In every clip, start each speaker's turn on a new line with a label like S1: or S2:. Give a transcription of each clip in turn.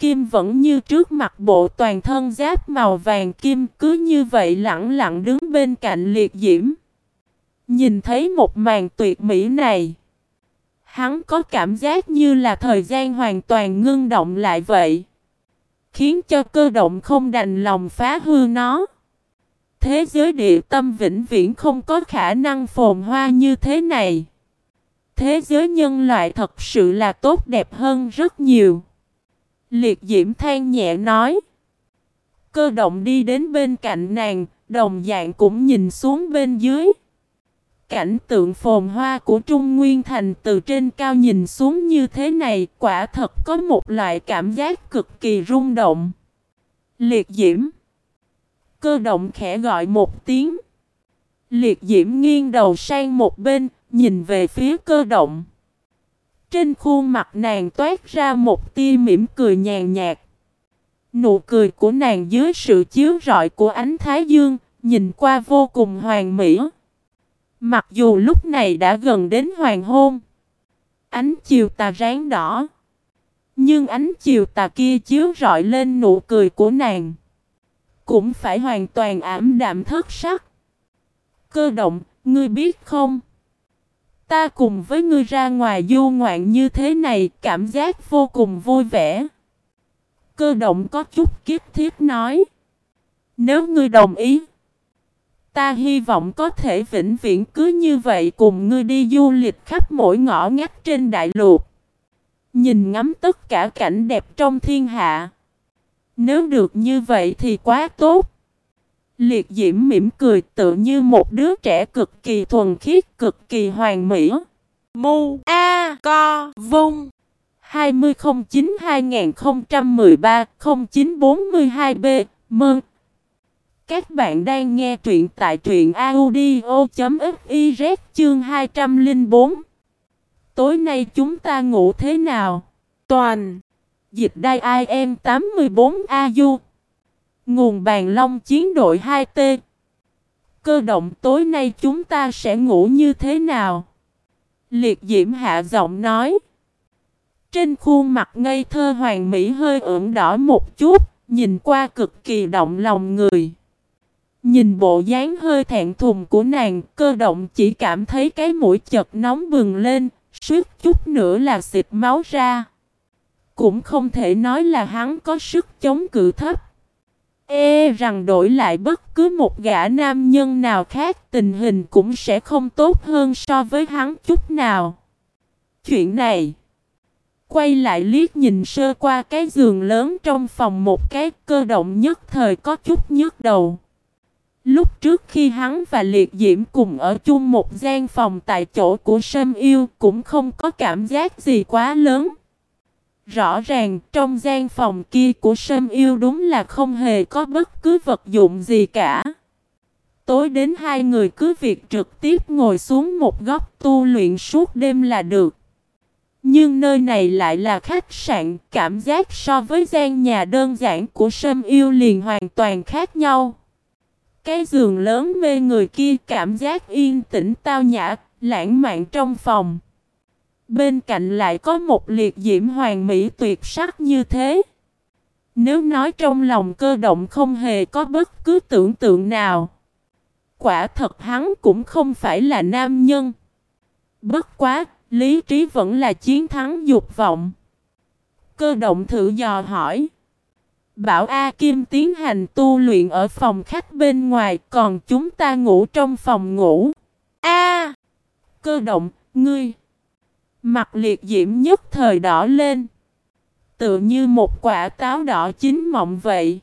S1: Kim vẫn như trước mặt bộ toàn thân giáp màu vàng kim cứ như vậy lặng lặng đứng bên cạnh liệt diễm. Nhìn thấy một màn tuyệt mỹ này. Hắn có cảm giác như là thời gian hoàn toàn ngưng động lại vậy. Khiến cho cơ động không đành lòng phá hư nó. Thế giới địa tâm vĩnh viễn không có khả năng phồn hoa như thế này. Thế giới nhân loại thật sự là tốt đẹp hơn rất nhiều. Liệt diễm than nhẹ nói. Cơ động đi đến bên cạnh nàng, đồng dạng cũng nhìn xuống bên dưới. Cảnh tượng phồn hoa của Trung Nguyên Thành từ trên cao nhìn xuống như thế này quả thật có một loại cảm giác cực kỳ rung động. Liệt diễm Cơ động khẽ gọi một tiếng. Liệt diễm nghiêng đầu sang một bên, nhìn về phía cơ động. Trên khuôn mặt nàng toát ra một tia mỉm cười nhàn nhạt. Nụ cười của nàng dưới sự chiếu rọi của ánh thái dương, nhìn qua vô cùng hoàn mỹ. Mặc dù lúc này đã gần đến hoàng hôn, ánh chiều tà ráng đỏ, nhưng ánh chiều tà kia chiếu rọi lên nụ cười của nàng, cũng phải hoàn toàn ảm đạm thất sắc. Cơ động, ngươi biết không? Ta cùng với ngươi ra ngoài du ngoạn như thế này, cảm giác vô cùng vui vẻ. Cơ động có chút kiếp thiết nói. Nếu ngươi đồng ý, ta hy vọng có thể vĩnh viễn cứ như vậy cùng ngươi đi du lịch khắp mỗi ngõ ngách trên đại lục. Nhìn ngắm tất cả cảnh đẹp trong thiên hạ. Nếu được như vậy thì quá tốt. Liệt diễm mỉm cười tự như một đứa trẻ cực kỳ thuần khiết, cực kỳ hoàn mỹ. Mu A Co Vung. 2009-2013-0942B Mơn Các bạn đang nghe truyện tại truyện audio.fiz chương 204 Tối nay chúng ta ngủ thế nào? Toàn. Dịch đai IM 84AU Nguồn bàn long chiến đội 2T Cơ động tối nay chúng ta sẽ ngủ như thế nào? Liệt diễm hạ giọng nói. Trên khuôn mặt ngây thơ hoàng mỹ hơi ửng đỏ một chút, Nhìn qua cực kỳ động lòng người. Nhìn bộ dáng hơi thẹn thùng của nàng, Cơ động chỉ cảm thấy cái mũi chật nóng bừng lên, Suýt chút nữa là xịt máu ra. Cũng không thể nói là hắn có sức chống cự thấp. E rằng đổi lại bất cứ một gã nam nhân nào khác tình hình cũng sẽ không tốt hơn so với hắn chút nào. Chuyện này, Quay lại liếc nhìn sơ qua cái giường lớn trong phòng một cái cơ động nhất thời có chút nhức đầu. Lúc trước khi hắn và Liệt Diễm cùng ở chung một gian phòng tại chỗ của Sâm Yêu cũng không có cảm giác gì quá lớn. Rõ ràng trong gian phòng kia của Sâm Yêu đúng là không hề có bất cứ vật dụng gì cả. Tối đến hai người cứ việc trực tiếp ngồi xuống một góc tu luyện suốt đêm là được. Nhưng nơi này lại là khách sạn, cảm giác so với gian nhà đơn giản của Sâm Yêu liền hoàn toàn khác nhau. Cái giường lớn mê người kia cảm giác yên tĩnh tao nhã, lãng mạn trong phòng. Bên cạnh lại có một liệt diễm hoàng mỹ tuyệt sắc như thế. Nếu nói trong lòng cơ động không hề có bất cứ tưởng tượng nào. Quả thật hắn cũng không phải là nam nhân. Bất quá, lý trí vẫn là chiến thắng dục vọng. Cơ động thử dò hỏi. Bảo A Kim tiến hành tu luyện ở phòng khách bên ngoài, còn chúng ta ngủ trong phòng ngủ. A! cơ động, ngươi! Mặt liệt diễm nhất thời đỏ lên. Tựa như một quả táo đỏ chín mọng vậy.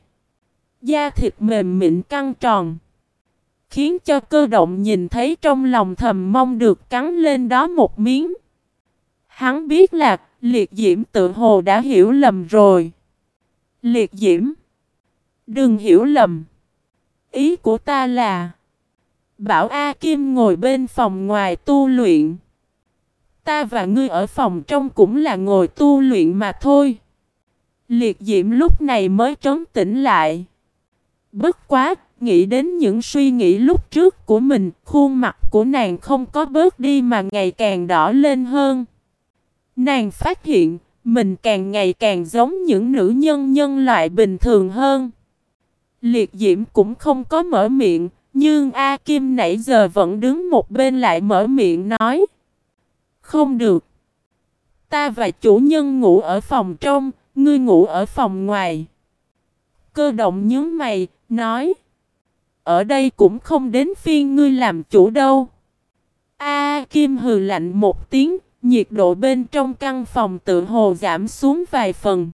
S1: Da thịt mềm mịn căng tròn. Khiến cho cơ động nhìn thấy trong lòng thầm mong được cắn lên đó một miếng. Hắn biết là liệt diễm tự hồ đã hiểu lầm rồi. Liệt diễm. Đừng hiểu lầm. Ý của ta là. Bảo A Kim ngồi bên phòng ngoài tu luyện. Ta và ngươi ở phòng trong cũng là ngồi tu luyện mà thôi. Liệt diễm lúc này mới trấn tĩnh lại. Bất quá, nghĩ đến những suy nghĩ lúc trước của mình, khuôn mặt của nàng không có bớt đi mà ngày càng đỏ lên hơn. Nàng phát hiện, mình càng ngày càng giống những nữ nhân nhân loại bình thường hơn. Liệt diễm cũng không có mở miệng, nhưng A Kim nãy giờ vẫn đứng một bên lại mở miệng nói. Không được. Ta và chủ nhân ngủ ở phòng trong, ngươi ngủ ở phòng ngoài. Cơ động nhớ mày, nói. Ở đây cũng không đến phiên ngươi làm chủ đâu. A Kim hừ lạnh một tiếng, nhiệt độ bên trong căn phòng tự hồ giảm xuống vài phần.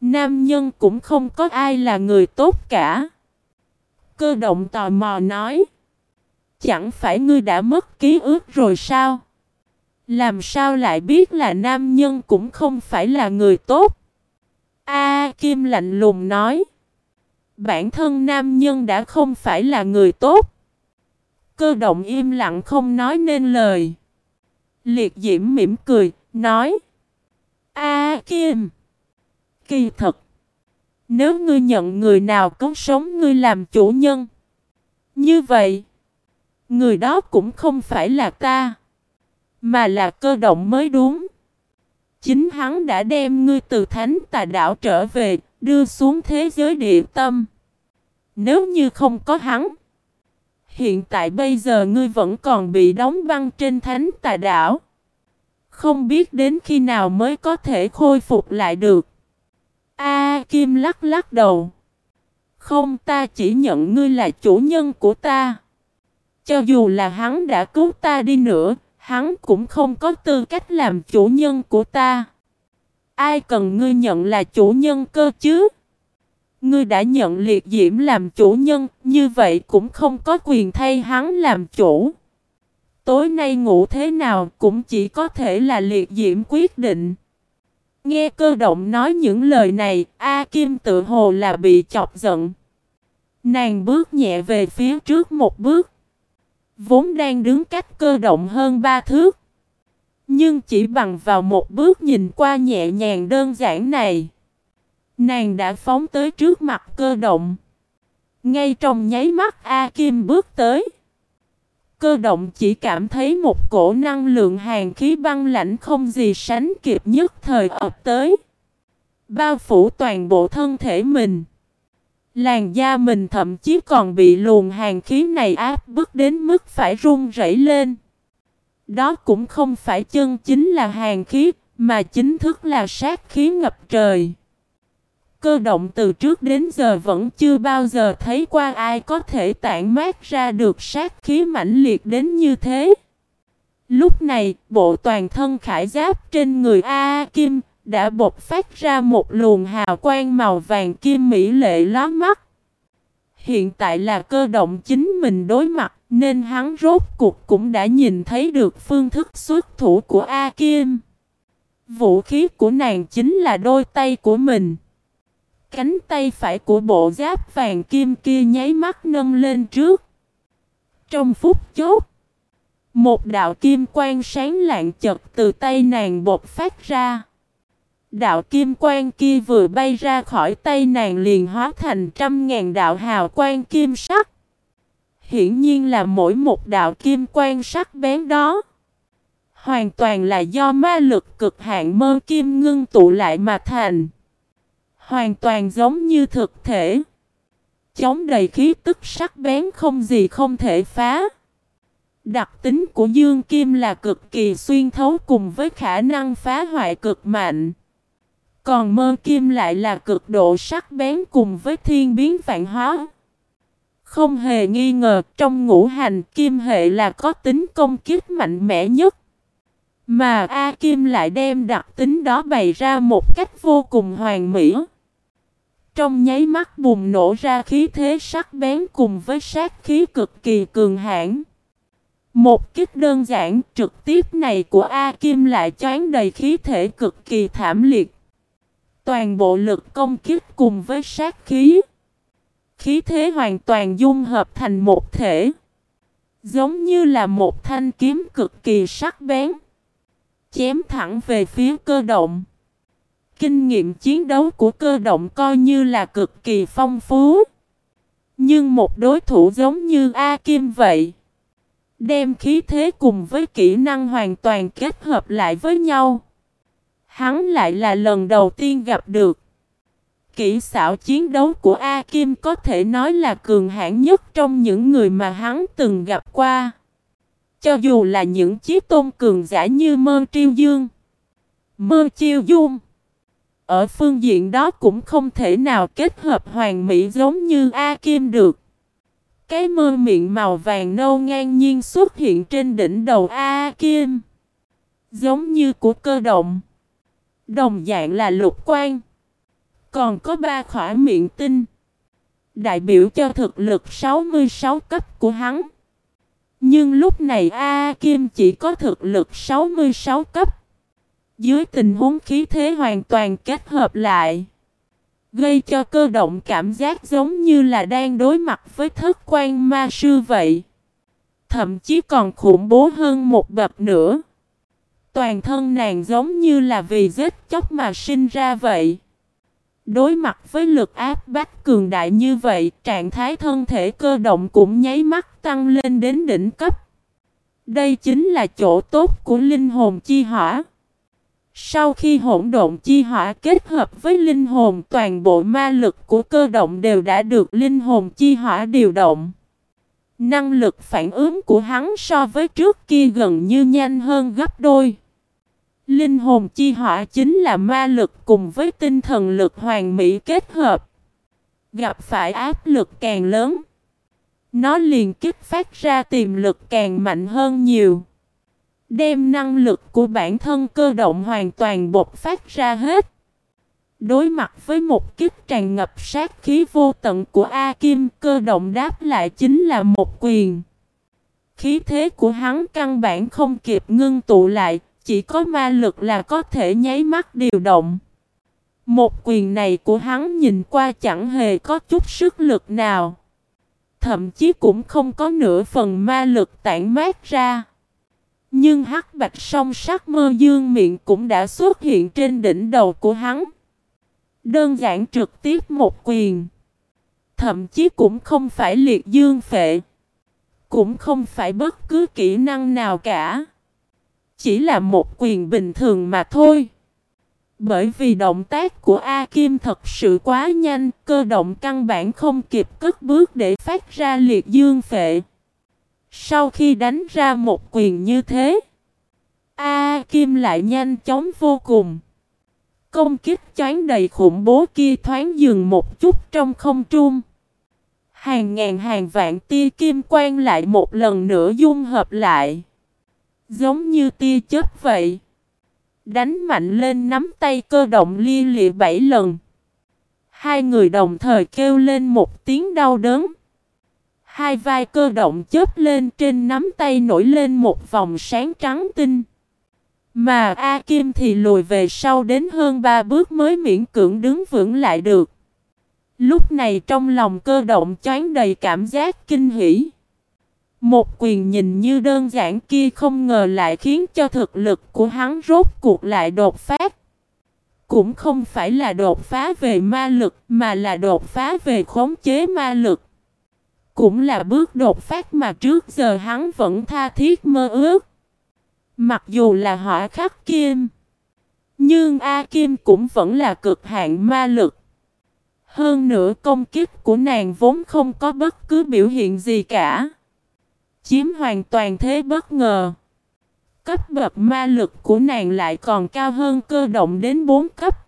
S1: Nam nhân cũng không có ai là người tốt cả. Cơ động tò mò nói. Chẳng phải ngươi đã mất ký ức rồi sao? Làm sao lại biết là nam nhân cũng không phải là người tốt? A Kim lạnh lùng nói. Bản thân nam nhân đã không phải là người tốt. Cơ động im lặng không nói nên lời. Liệt diễm mỉm cười, nói. A Kim. Kỳ thật. Nếu ngươi nhận người nào cứu sống ngươi làm chủ nhân. Như vậy. Người đó cũng không phải là ta. Mà là cơ động mới đúng. Chính hắn đã đem ngươi từ thánh tà đảo trở về, đưa xuống thế giới địa tâm. Nếu như không có hắn, hiện tại bây giờ ngươi vẫn còn bị đóng băng trên thánh tà đảo. Không biết đến khi nào mới có thể khôi phục lại được. A Kim lắc lắc đầu. Không ta chỉ nhận ngươi là chủ nhân của ta. Cho dù là hắn đã cứu ta đi nữa, hắn cũng không có tư cách làm chủ nhân của ta. Ai cần ngươi nhận là chủ nhân cơ chứ? Ngươi đã nhận liệt diễm làm chủ nhân, như vậy cũng không có quyền thay hắn làm chủ. Tối nay ngủ thế nào cũng chỉ có thể là liệt diễm quyết định. Nghe cơ động nói những lời này, A Kim tự hồ là bị chọc giận. Nàng bước nhẹ về phía trước một bước. Vốn đang đứng cách cơ động hơn ba thước. Nhưng chỉ bằng vào một bước nhìn qua nhẹ nhàng đơn giản này. Nàng đã phóng tới trước mặt cơ động. Ngay trong nháy mắt A Kim bước tới. Cơ động chỉ cảm thấy một cổ năng lượng hàng khí băng lãnh không gì sánh kịp nhất thời ập tới. Bao phủ toàn bộ thân thể mình. Làn da mình thậm chí còn bị luồng hàng khí này áp bức đến mức phải run rẩy lên. Đó cũng không phải chân chính là hàng khí, mà chính thức là sát khí ngập trời. Cơ động từ trước đến giờ vẫn chưa bao giờ thấy qua ai có thể tản mát ra được sát khí mãnh liệt đến như thế. Lúc này, bộ toàn thân khải giáp trên người A, Kim đã bộc phát ra một luồng hào quang màu vàng kim mỹ lệ lóa mắt. Hiện tại là cơ động chính mình đối mặt, nên hắn rốt cuộc cũng đã nhìn thấy được phương thức xuất thủ của A Kim. Vũ khí của nàng chính là đôi tay của mình. Cánh tay phải của bộ giáp vàng kim kia nháy mắt nâng lên trước. Trong phút chốt, một đạo kim quang sáng lạng chật từ tay nàng bột phát ra. Đạo kim quang kia vừa bay ra khỏi tay nàng liền hóa thành trăm ngàn đạo hào quang kim sắc. Hiển nhiên là mỗi một đạo kim quang sắc bén đó. Hoàn toàn là do ma lực cực hạn mơ kim ngưng tụ lại mà thành. Hoàn toàn giống như thực thể. Chống đầy khí tức sắc bén không gì không thể phá. Đặc tính của Dương Kim là cực kỳ xuyên thấu cùng với khả năng phá hoại cực mạnh. Còn mơ kim lại là cực độ sắc bén cùng với thiên biến vạn hóa. Không hề nghi ngờ, trong ngũ hành, kim hệ là có tính công kích mạnh mẽ nhất. Mà A Kim lại đem đặc tính đó bày ra một cách vô cùng hoàn mỹ. Trong nháy mắt bùng nổ ra khí thế sắc bén cùng với sát khí cực kỳ cường hãn. Một kích đơn giản, trực tiếp này của A Kim lại choán đầy khí thể cực kỳ thảm liệt. Toàn bộ lực công kích cùng với sát khí. Khí thế hoàn toàn dung hợp thành một thể. Giống như là một thanh kiếm cực kỳ sắc bén. Chém thẳng về phía cơ động. Kinh nghiệm chiến đấu của cơ động coi như là cực kỳ phong phú. Nhưng một đối thủ giống như A Kim vậy. Đem khí thế cùng với kỹ năng hoàn toàn kết hợp lại với nhau. Hắn lại là lần đầu tiên gặp được. Kỹ xảo chiến đấu của A Kim có thể nói là cường hãn nhất trong những người mà hắn từng gặp qua. Cho dù là những chiếc tôn cường giả như Mơ Triêu Dương, Mơ Chiêu Dung. Ở phương diện đó cũng không thể nào kết hợp hoàn mỹ giống như A Kim được. Cái mơ miệng màu vàng nâu ngang nhiên xuất hiện trên đỉnh đầu A Kim. Giống như của cơ động. Đồng dạng là lục quan. Còn có ba khỏa miệng tinh. Đại biểu cho thực lực 66 cấp của hắn. Nhưng lúc này A Kim chỉ có thực lực 66 cấp. Dưới tình huống khí thế hoàn toàn kết hợp lại. Gây cho cơ động cảm giác giống như là đang đối mặt với thất quan ma sư vậy. Thậm chí còn khủng bố hơn một bậc nữa. Toàn thân nàng giống như là vì giết chóc mà sinh ra vậy. Đối mặt với lực áp bách cường đại như vậy, trạng thái thân thể cơ động cũng nháy mắt tăng lên đến đỉnh cấp. Đây chính là chỗ tốt của linh hồn chi hỏa. Sau khi hỗn độn chi hỏa kết hợp với linh hồn toàn bộ ma lực của cơ động đều đã được linh hồn chi hỏa điều động. Năng lực phản ứng của hắn so với trước kia gần như nhanh hơn gấp đôi. Linh hồn chi hỏa chính là ma lực cùng với tinh thần lực hoàn mỹ kết hợp. Gặp phải áp lực càng lớn, nó liền kích phát ra tiềm lực càng mạnh hơn nhiều. Đem năng lực của bản thân cơ động hoàn toàn bộc phát ra hết. Đối mặt với một kích tràn ngập sát khí vô tận của A Kim cơ động đáp lại chính là một quyền. Khí thế của hắn căn bản không kịp ngưng tụ lại, chỉ có ma lực là có thể nháy mắt điều động. Một quyền này của hắn nhìn qua chẳng hề có chút sức lực nào. Thậm chí cũng không có nửa phần ma lực tản mát ra. Nhưng hắc bạch song sắc mơ dương miệng cũng đã xuất hiện trên đỉnh đầu của hắn. Đơn giản trực tiếp một quyền. Thậm chí cũng không phải liệt dương phệ. Cũng không phải bất cứ kỹ năng nào cả. Chỉ là một quyền bình thường mà thôi. Bởi vì động tác của A Kim thật sự quá nhanh, cơ động căn bản không kịp cất bước để phát ra liệt dương phệ. Sau khi đánh ra một quyền như thế, A Kim lại nhanh chóng vô cùng. Công kích choán đầy khủng bố kia thoáng dừng một chút trong không trung. Hàng ngàn hàng vạn tia kim quang lại một lần nữa dung hợp lại. Giống như tia chớp vậy. Đánh mạnh lên nắm tay cơ động lia lịa bảy lần. Hai người đồng thời kêu lên một tiếng đau đớn. Hai vai cơ động chớp lên trên nắm tay nổi lên một vòng sáng trắng tinh. Mà A Kim thì lùi về sau đến hơn ba bước mới miễn cưỡng đứng vững lại được. Lúc này trong lòng cơ động choáng đầy cảm giác kinh hỉ. Một quyền nhìn như đơn giản kia không ngờ lại khiến cho thực lực của hắn rốt cuộc lại đột phát. Cũng không phải là đột phá về ma lực, mà là đột phá về khống chế ma lực. Cũng là bước đột phát mà trước giờ hắn vẫn tha thiết mơ ước. Mặc dù là hỏa khắc kim. Nhưng A Kim cũng vẫn là cực hạn ma lực. Hơn nữa công kích của nàng vốn không có bất cứ biểu hiện gì cả. Chiếm hoàn toàn thế bất ngờ. Cấp bậc ma lực của nàng lại còn cao hơn cơ động đến 4 cấp.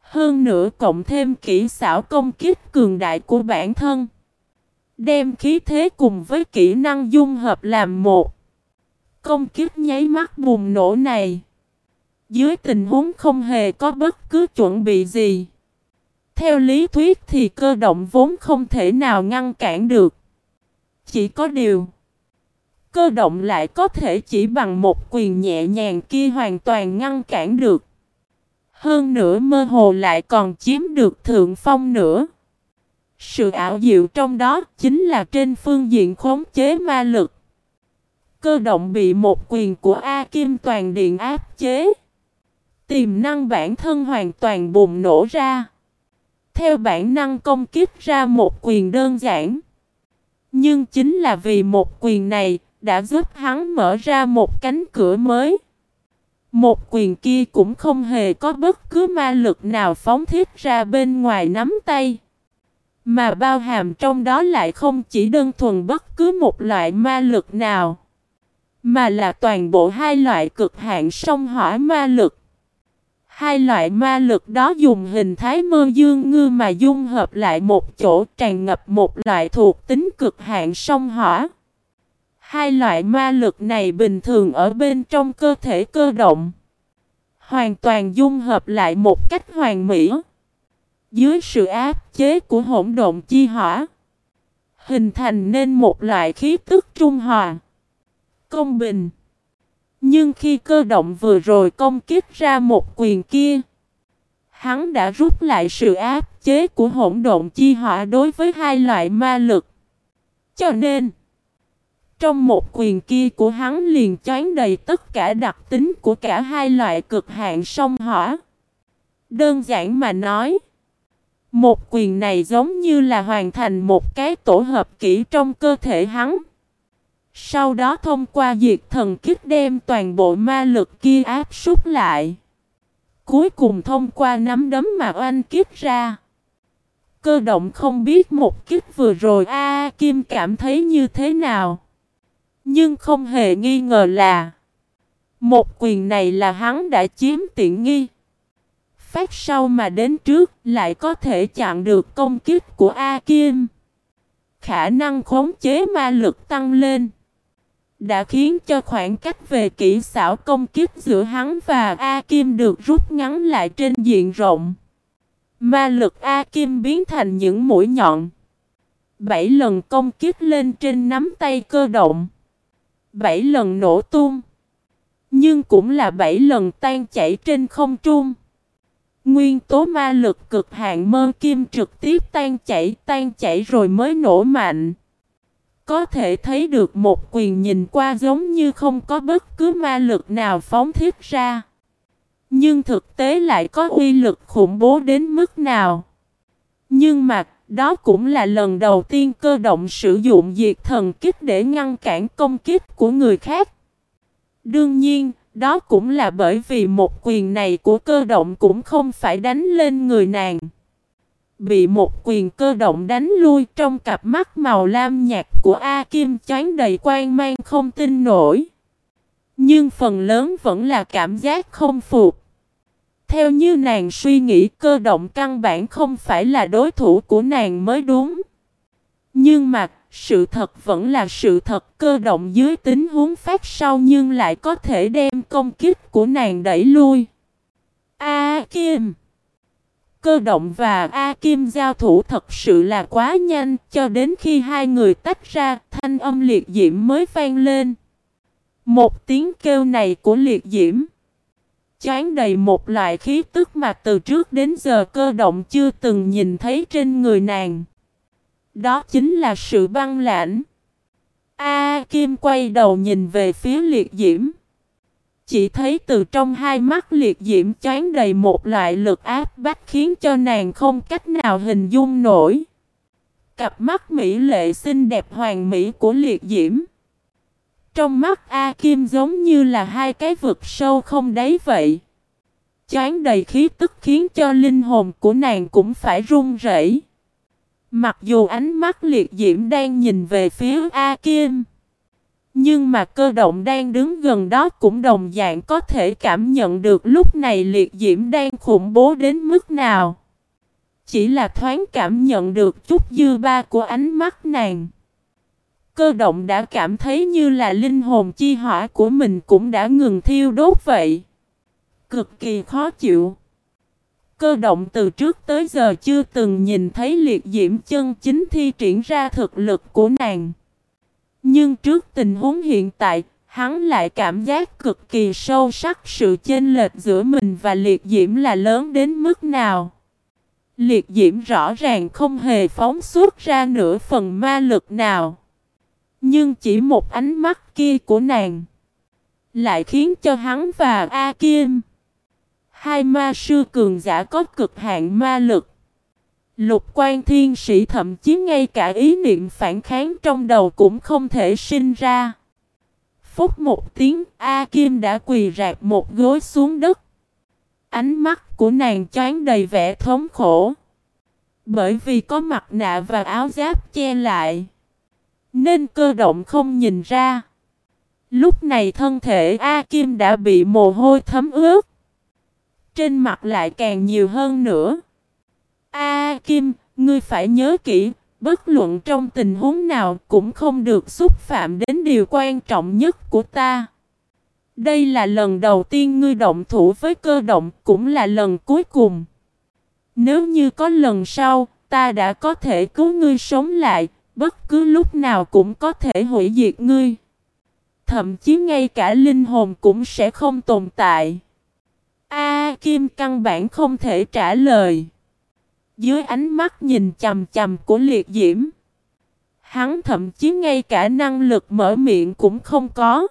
S1: Hơn nữa cộng thêm kỹ xảo công kích cường đại của bản thân. Đem khí thế cùng với kỹ năng dung hợp làm một. Công kích nháy mắt bùng nổ này. Dưới tình huống không hề có bất cứ chuẩn bị gì. Theo lý thuyết thì cơ động vốn không thể nào ngăn cản được. Chỉ có điều. Cơ động lại có thể chỉ bằng một quyền nhẹ nhàng kia hoàn toàn ngăn cản được. Hơn nữa mơ hồ lại còn chiếm được thượng phong nữa. Sự ảo diệu trong đó chính là trên phương diện khống chế ma lực. Cơ động bị một quyền của A Kim Toàn Điện áp chế. Tiềm năng bản thân hoàn toàn bùng nổ ra. Theo bản năng công kích ra một quyền đơn giản. Nhưng chính là vì một quyền này đã giúp hắn mở ra một cánh cửa mới. Một quyền kia cũng không hề có bất cứ ma lực nào phóng thiết ra bên ngoài nắm tay. Mà bao hàm trong đó lại không chỉ đơn thuần bất cứ một loại ma lực nào. Mà là toàn bộ hai loại cực hạn sông hỏa ma lực. Hai loại ma lực đó dùng hình thái mơ dương ngư mà dung hợp lại một chỗ, tràn ngập một loại thuộc tính cực hạn sông hỏa. Hai loại ma lực này bình thường ở bên trong cơ thể cơ động. Hoàn toàn dung hợp lại một cách hoàn mỹ. Dưới sự áp chế của hỗn độn chi hỏa. Hình thành nên một loại khí tức trung hòa. Công bình. Nhưng khi cơ động vừa rồi công kích ra một quyền kia. Hắn đã rút lại sự áp chế của hỗn độn chi hỏa đối với hai loại ma lực. Cho nên. Trong một quyền kia của hắn liền choán đầy tất cả đặc tính của cả hai loại cực hạn sông hỏa. Đơn giản mà nói, một quyền này giống như là hoàn thành một cái tổ hợp kỹ trong cơ thể hắn. Sau đó thông qua diệt thần kích đem toàn bộ ma lực kia áp súc lại. Cuối cùng thông qua nắm đấm mà oanh kích ra. Cơ động không biết một kích vừa rồi A Kim cảm thấy như thế nào. Nhưng không hề nghi ngờ là Một quyền này là hắn đã chiếm tiện nghi. Phát sau mà đến trước lại có thể chặn được công kích của A Kim Khả năng khống chế ma lực tăng lên Đã khiến cho khoảng cách về kỹ xảo công kích giữa hắn và A Kim được rút ngắn lại trên diện rộng. Ma lực A Kim biến thành những mũi nhọn Bảy lần công kích lên trên nắm tay cơ động bảy lần nổ tung. Nhưng cũng là bảy lần tan chảy trên không trung. Nguyên tố ma lực cực hạn mơ kim trực tiếp tan chảy tan chảy rồi mới nổ mạnh. Có thể thấy được một quyền nhìn qua giống như không có bất cứ ma lực nào phóng thiết ra. Nhưng thực tế lại có uy lực khủng bố đến mức nào. Nhưng mà đó cũng là lần đầu tiên cơ động sử dụng diệt thần kích để ngăn cản công kích của người khác. Đương nhiên, đó cũng là bởi vì một quyền này của cơ động cũng không phải đánh lên người nàng. Bị một quyền cơ động đánh lui trong cặp mắt màu lam nhạt của A Kim chán đầy quan mang không tin nổi. Nhưng phần lớn vẫn là cảm giác không phục. Theo như nàng suy nghĩ cơ động căn bản không phải là đối thủ của nàng mới đúng. Nhưng mà, sự thật vẫn là sự thật cơ động dưới tính huống phát sau nhưng lại có thể đem công kích của nàng đẩy lui. A Kim Cơ động và A Kim giao thủ thật sự là quá nhanh cho đến khi hai người tách ra thanh âm liệt diễm mới vang lên. Một tiếng kêu này của liệt diễm chán đầy một loại khí tức mà từ trước đến giờ cơ động chưa từng nhìn thấy trên người nàng. Đó chính là sự băng lãnh. A, Kim quay đầu nhìn về phía liệt diễm. Chỉ thấy từ trong hai mắt liệt diễm chán đầy một loại lực áp bách khiến cho nàng không cách nào hình dung nổi. Cặp mắt mỹ lệ xinh đẹp hoàng mỹ của liệt diễm. Trong mắt A Kim giống như là hai cái vực sâu không đáy vậy. Chán đầy khí tức khiến cho linh hồn của nàng cũng phải run rẩy. Mặc dù ánh mắt liệt diễm đang nhìn về phía A Kim. Nhưng mà cơ động đang đứng gần đó cũng đồng dạng có thể cảm nhận được lúc này liệt diễm đang khủng bố đến mức nào. Chỉ là thoáng cảm nhận được chút dư ba của ánh mắt nàng. Cơ động đã cảm thấy như là linh hồn chi hỏa của mình cũng đã ngừng thiêu đốt vậy. Cực kỳ khó chịu. Cơ động từ trước tới giờ chưa từng nhìn thấy liệt diễm chân chính thi triển ra thực lực của nàng. Nhưng trước tình huống hiện tại, hắn lại cảm giác cực kỳ sâu sắc sự chênh lệch giữa mình và liệt diễm là lớn đến mức nào. Liệt diễm rõ ràng không hề phóng xuất ra nửa phần ma lực nào. Nhưng chỉ một ánh mắt kia của nàng lại khiến cho hắn và A Kim, hai ma sư cường giả có cực hạn ma lực. Lục quan thiên sĩ thậm chí ngay cả ý niệm phản kháng trong đầu cũng không thể sinh ra. phút một tiếng, A Kim đã quỳ rạc một gối xuống đất. Ánh mắt của nàng choáng đầy vẻ thống khổ. Bởi vì có mặt nạ và áo giáp che lại. Nên cơ động không nhìn ra. Lúc này thân thể A Kim đã bị mồ hôi thấm ướt. Trên mặt lại càng nhiều hơn nữa. A Kim, ngươi phải nhớ kỹ, bất luận trong tình huống nào cũng không được xúc phạm đến điều quan trọng nhất của ta. Đây là lần đầu tiên ngươi động thủ với cơ động, cũng là lần cuối cùng. Nếu như có lần sau, ta đã có thể cứu ngươi sống lại, bất cứ lúc nào cũng có thể hủy diệt ngươi. Thậm chí ngay cả linh hồn cũng sẽ không tồn tại. A, Kim căn bản không thể trả lời. Dưới ánh mắt nhìn chầm chầm của liệt diễm. Hắn thậm chí ngay cả năng lực mở miệng cũng không có.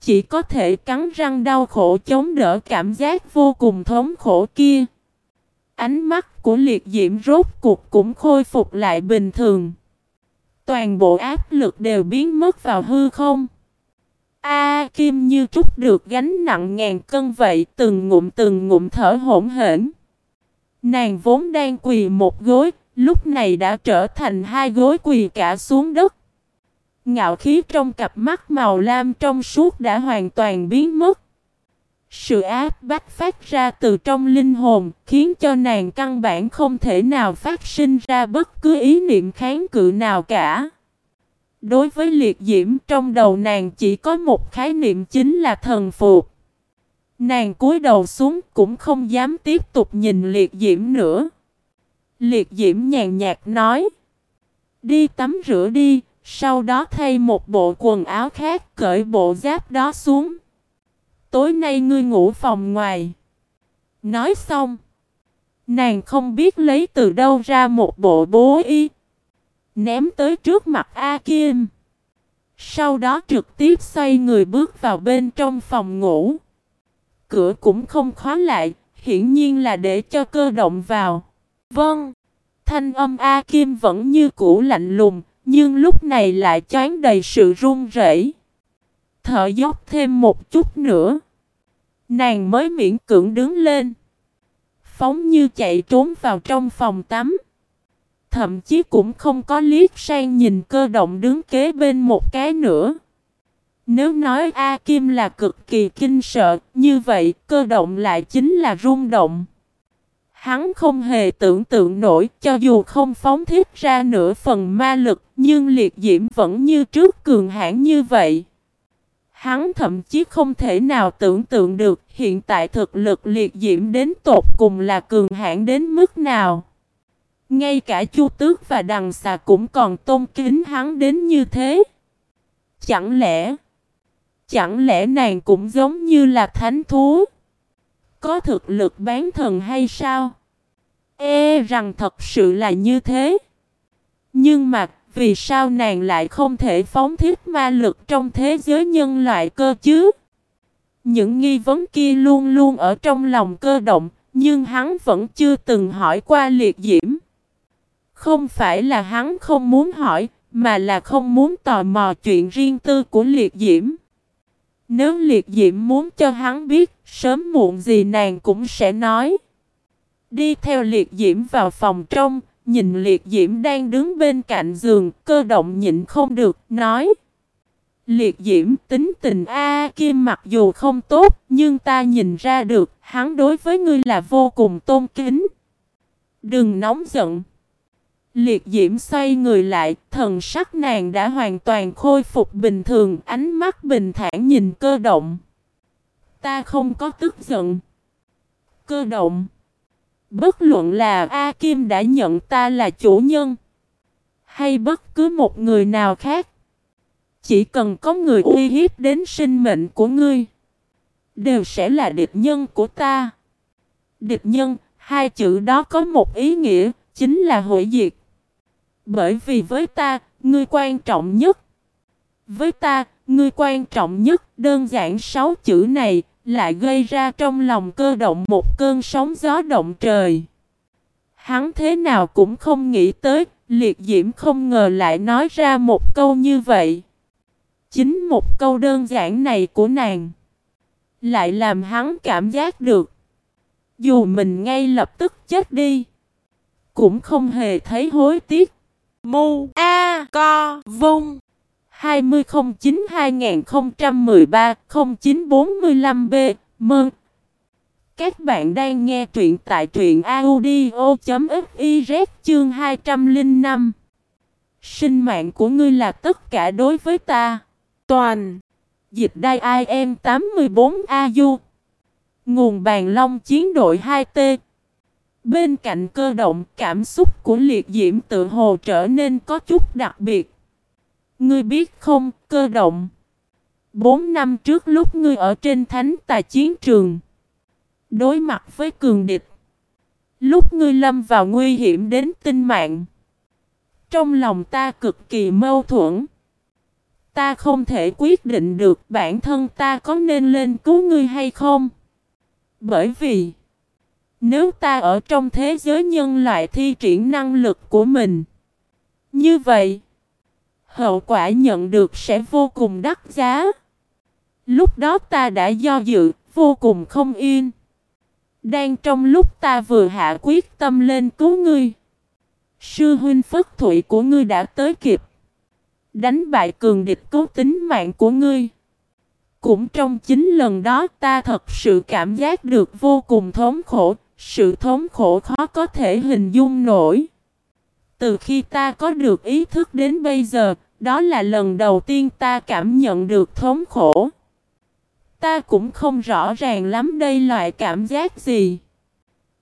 S1: Chỉ có thể cắn răng đau khổ chống đỡ cảm giác vô cùng thống khổ kia. Ánh mắt của liệt diễm rốt cuộc cũng khôi phục lại bình thường. Toàn bộ áp lực đều biến mất vào hư không. A Kim như trúc được gánh nặng ngàn cân vậy từng ngụm từng ngụm thở hổn hển. Nàng vốn đang quỳ một gối, lúc này đã trở thành hai gối quỳ cả xuống đất. Ngạo khí trong cặp mắt màu lam trong suốt đã hoàn toàn biến mất. Sự áp bách phát ra từ trong linh hồn khiến cho nàng căn bản không thể nào phát sinh ra bất cứ ý niệm kháng cự nào cả. Đối với liệt diễm trong đầu nàng chỉ có một khái niệm chính là thần phục. Nàng cúi đầu xuống cũng không dám tiếp tục nhìn liệt diễm nữa. Liệt diễm nhàn nhạt nói. Đi tắm rửa đi, sau đó thay một bộ quần áo khác cởi bộ giáp đó xuống. Tối nay ngươi ngủ phòng ngoài. Nói xong. Nàng không biết lấy từ đâu ra một bộ bố y. Ném tới trước mặt A Kim. Sau đó trực tiếp xoay người bước vào bên trong phòng ngủ. Cửa cũng không khóa lại, hiển nhiên là để cho cơ động vào. Vâng. Thanh âm A Kim vẫn như cũ lạnh lùng, nhưng lúc này lại choáng đầy sự run rẩy. Thở dốc thêm một chút nữa. Nàng mới miễn cưỡng đứng lên. Phóng như chạy trốn vào trong phòng tắm. Thậm chí cũng không có liếc sang nhìn cơ động đứng kế bên một cái nữa. Nếu nói A Kim là cực kỳ kinh sợ, như vậy cơ động lại chính là rung động. Hắn không hề tưởng tượng nổi, cho dù không phóng thiết ra nửa phần ma lực, nhưng liệt diễm vẫn như trước cường hãn như vậy. Hắn thậm chí không thể nào tưởng tượng được hiện tại thực lực liệt diễm đến tột cùng là cường hãn đến mức nào. Ngay cả Chu Tước và Đằng Xà cũng còn tôn kính hắn đến như thế. Chẳng lẽ, chẳng lẽ nàng cũng giống như là thánh thú? Có thực lực bán thần hay sao? E rằng thật sự là như thế. Nhưng mà, vì sao nàng lại không thể phóng thiết ma lực trong thế giới nhân loại cơ chứ? Những nghi vấn kia luôn luôn ở trong lòng cơ động, nhưng hắn vẫn chưa từng hỏi qua liệt diễm. Không phải là hắn không muốn hỏi, mà là không muốn tò mò chuyện riêng tư của liệt diễm. Nếu liệt diễm muốn cho hắn biết, sớm muộn gì nàng cũng sẽ nói. Đi theo liệt diễm vào phòng trong, nhìn liệt diễm đang đứng bên cạnh giường, cơ động nhịn không được, nói. Liệt diễm tính tình A Kim mặc dù không tốt, nhưng ta nhìn ra được, hắn đối với ngươi là vô cùng tôn kính. Đừng nóng giận. Liệt diễm xoay người lại, thần sắc nàng đã hoàn toàn khôi phục bình thường, ánh mắt bình thản nhìn cơ động. Ta không có tức giận. Cơ động. Bất luận là A Kim đã nhận ta là chủ nhân, hay bất cứ một người nào khác. Chỉ cần có người uy hiếp đến sinh mệnh của ngươi, đều sẽ là địch nhân của ta. Địch nhân, hai chữ đó có một ý nghĩa, chính là hủy diệt. Bởi vì với ta, ngươi quan trọng nhất. Với ta, ngươi quan trọng nhất, đơn giản sáu chữ này, lại gây ra trong lòng cơ động một cơn sóng gió động trời. Hắn thế nào cũng không nghĩ tới, liệt diễm không ngờ lại nói ra một câu như vậy. Chính một câu đơn giản này của nàng lại làm hắn cảm giác được dù mình ngay lập tức chết đi cũng không hề thấy hối tiếc.
S2: Mu A Co Vung
S1: 2009 2013 0945 B. Mơn Các bạn đang nghe truyện tại truyện audio.fiz chương 205 Sinh mạng của ngươi là tất cả đối với ta.
S2: Toàn.
S1: Dịch đai IM 84 AU Nguồn bàn long chiến đội 2T Bên cạnh cơ động, cảm xúc của liệt diễm tự hồ trở nên có chút đặc biệt. Ngươi biết không, cơ động. Bốn năm trước lúc ngươi ở trên thánh tài chiến trường. Đối mặt với cường địch. Lúc ngươi lâm vào nguy hiểm đến tinh mạng. Trong lòng ta cực kỳ mâu thuẫn. Ta không thể quyết định được bản thân ta có nên lên cứu ngươi hay không. Bởi vì nếu ta ở trong thế giới nhân loại thi triển năng lực của mình. Như vậy, hậu quả nhận được sẽ vô cùng đắt giá. Lúc đó ta đã do dự, vô cùng không yên. Đang trong lúc ta vừa hạ quyết tâm lên cứu ngươi. Sư huynh phất thủy của ngươi đã tới kịp. Đánh bại cường địch cứu tính mạng của ngươi. Cũng trong chính lần đó ta thật sự cảm giác được vô cùng thống khổ, sự thống khổ khó có thể hình dung nổi. Từ khi ta có được ý thức đến bây giờ, đó là lần đầu tiên ta cảm nhận được thống khổ. Ta cũng không rõ ràng lắm đây loại cảm giác gì.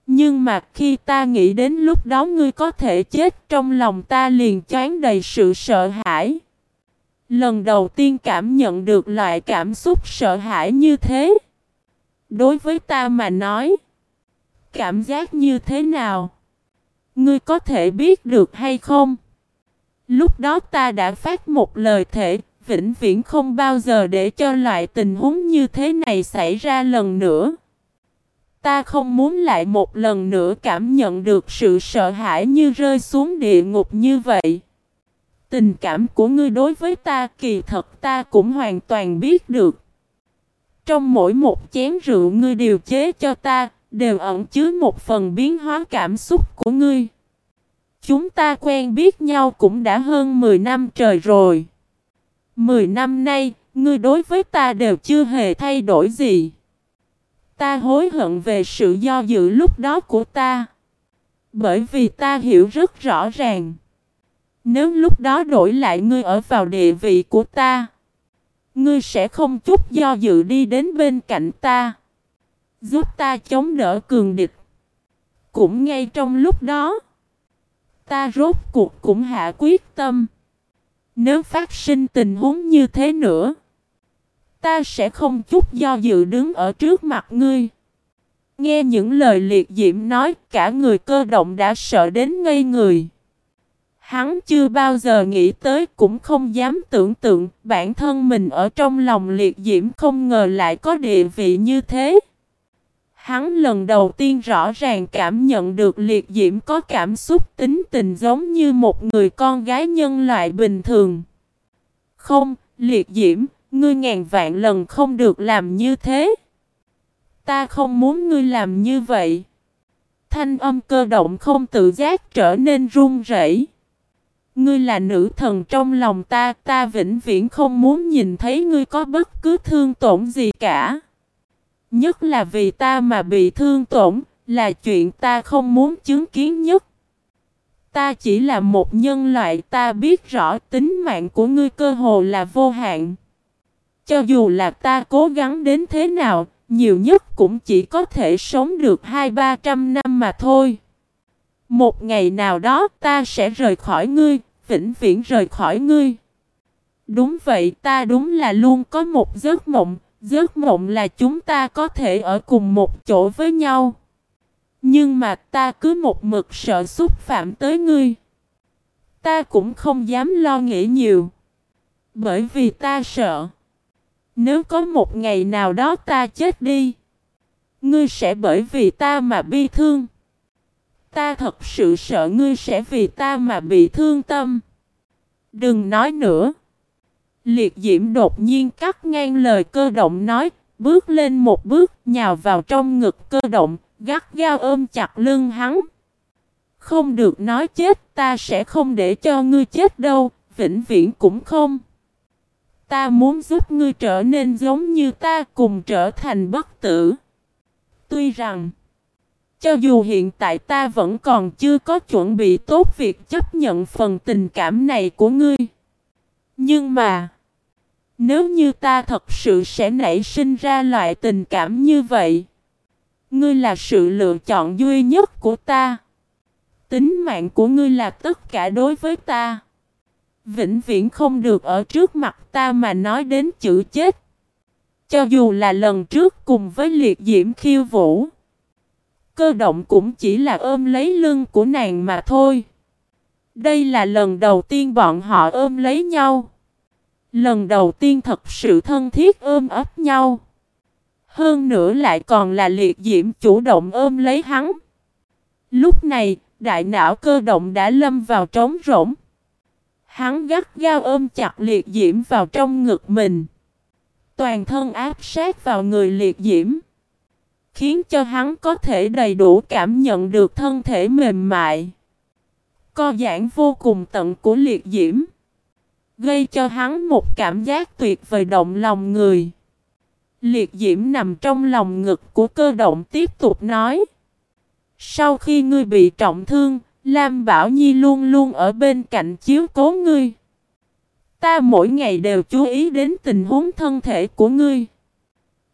S1: Nhưng mà khi ta nghĩ đến lúc đó ngươi có thể chết trong lòng ta liền chán đầy sự sợ hãi. Lần đầu tiên cảm nhận được loại cảm xúc sợ hãi như thế. Đối với ta mà nói. Cảm giác như thế nào? Ngươi có thể biết được hay không? Lúc đó ta đã phát một lời thể, vĩnh viễn không bao giờ để cho loại tình huống như thế này xảy ra lần nữa. Ta không muốn lại một lần nữa cảm nhận được sự sợ hãi như rơi xuống địa ngục như vậy. Tình cảm của ngươi đối với ta kỳ thật ta cũng hoàn toàn biết được. Trong mỗi một chén rượu ngươi điều chế cho ta, đều ẩn chứa một phần biến hóa cảm xúc của ngươi. Chúng ta quen biết nhau cũng đã hơn 10 năm trời rồi. 10 năm nay, ngươi đối với ta đều chưa hề thay đổi gì. Ta hối hận về sự do dự lúc đó của ta. Bởi vì ta hiểu rất rõ ràng. Nếu lúc đó đổi lại ngươi ở vào địa vị của ta, ngươi sẽ không chút do dự đi đến bên cạnh ta. Giúp ta chống đỡ cường địch. Cũng ngay trong lúc đó, ta rốt cuộc cũng hạ quyết tâm. Nếu phát sinh tình huống như thế nữa, ta sẽ không chút do dự đứng ở trước mặt ngươi. Nghe những lời liệt diễm nói, cả người cơ động đã sợ đến ngây người. Hắn chưa bao giờ nghĩ tới cũng không dám tưởng tượng bản thân mình ở trong lòng liệt diễm không ngờ lại có địa vị như thế. Hắn lần đầu tiên rõ ràng cảm nhận được liệt diễm có cảm xúc tính tình giống như một người con gái nhân loại bình thường. Không, liệt diễm, ngươi ngàn vạn lần không được làm như thế. Ta không muốn ngươi làm như vậy. Thanh âm cơ động không tự giác trở nên run rẩy. Ngươi là nữ thần trong lòng ta, ta vĩnh viễn không muốn nhìn thấy ngươi có bất cứ thương tổn gì cả. Nhất là vì ta mà bị thương tổn, là chuyện ta không muốn chứng kiến nhất. Ta chỉ là một nhân loại ta biết rõ tính mạng của ngươi cơ hồ là vô hạn. Cho dù là ta cố gắng đến thế nào, nhiều nhất cũng chỉ có thể sống được hai ba trăm năm mà thôi. Một ngày nào đó ta sẽ rời khỏi ngươi, vĩnh viễn rời khỏi ngươi. Đúng vậy ta đúng là luôn có một giấc mộng, Giấc mộng là chúng ta có thể ở cùng một chỗ với nhau. Nhưng mà ta cứ một mực sợ xúc phạm tới ngươi. Ta cũng không dám lo nghĩ nhiều. Bởi vì ta sợ. Nếu có một ngày nào đó ta chết đi. Ngươi sẽ bởi vì ta mà bi thương. Ta thật sự sợ ngươi sẽ vì ta mà bị thương tâm. Đừng nói nữa. Liệt diễm đột nhiên cắt ngang lời cơ động nói, bước lên một bước, nhào vào trong ngực cơ động, gắt gao ôm chặt lưng hắn. Không được nói chết, ta sẽ không để cho ngươi chết đâu, vĩnh viễn cũng không. Ta muốn giúp ngươi trở nên giống như ta cùng trở thành bất tử. Tuy rằng, cho dù hiện tại ta vẫn còn chưa có chuẩn bị tốt việc chấp nhận phần tình cảm này của ngươi. Nhưng mà, nếu như ta thật sự sẽ nảy sinh ra loại tình cảm như vậy, ngươi là sự lựa chọn duy nhất của ta. Tính mạng của ngươi là tất cả đối với ta. Vĩnh viễn không được ở trước mặt ta mà nói đến chữ chết. Cho dù là lần trước cùng với liệt diễm khiêu vũ. Cơ động cũng chỉ là ôm lấy lưng của nàng mà thôi. Đây là lần đầu tiên bọn họ ôm lấy nhau. Lần đầu tiên thật sự thân thiết ôm ấp nhau. Hơn nữa lại còn là liệt diễm chủ động ôm lấy hắn. Lúc này, đại não cơ động đã lâm vào trống rỗng. Hắn gắt gao ôm chặt liệt diễm vào trong ngực mình. Toàn thân áp sát vào người liệt diễm. Khiến cho hắn có thể đầy đủ cảm nhận được thân thể mềm mại. Co giãn vô cùng tận của liệt diễm. Gây cho hắn một cảm giác tuyệt vời động lòng người. Liệt diễm nằm trong lòng ngực của cơ động tiếp tục nói. Sau khi ngươi bị trọng thương, Lam Bảo Nhi luôn luôn ở bên cạnh chiếu cố ngươi. Ta mỗi ngày đều chú ý đến tình huống thân thể của ngươi.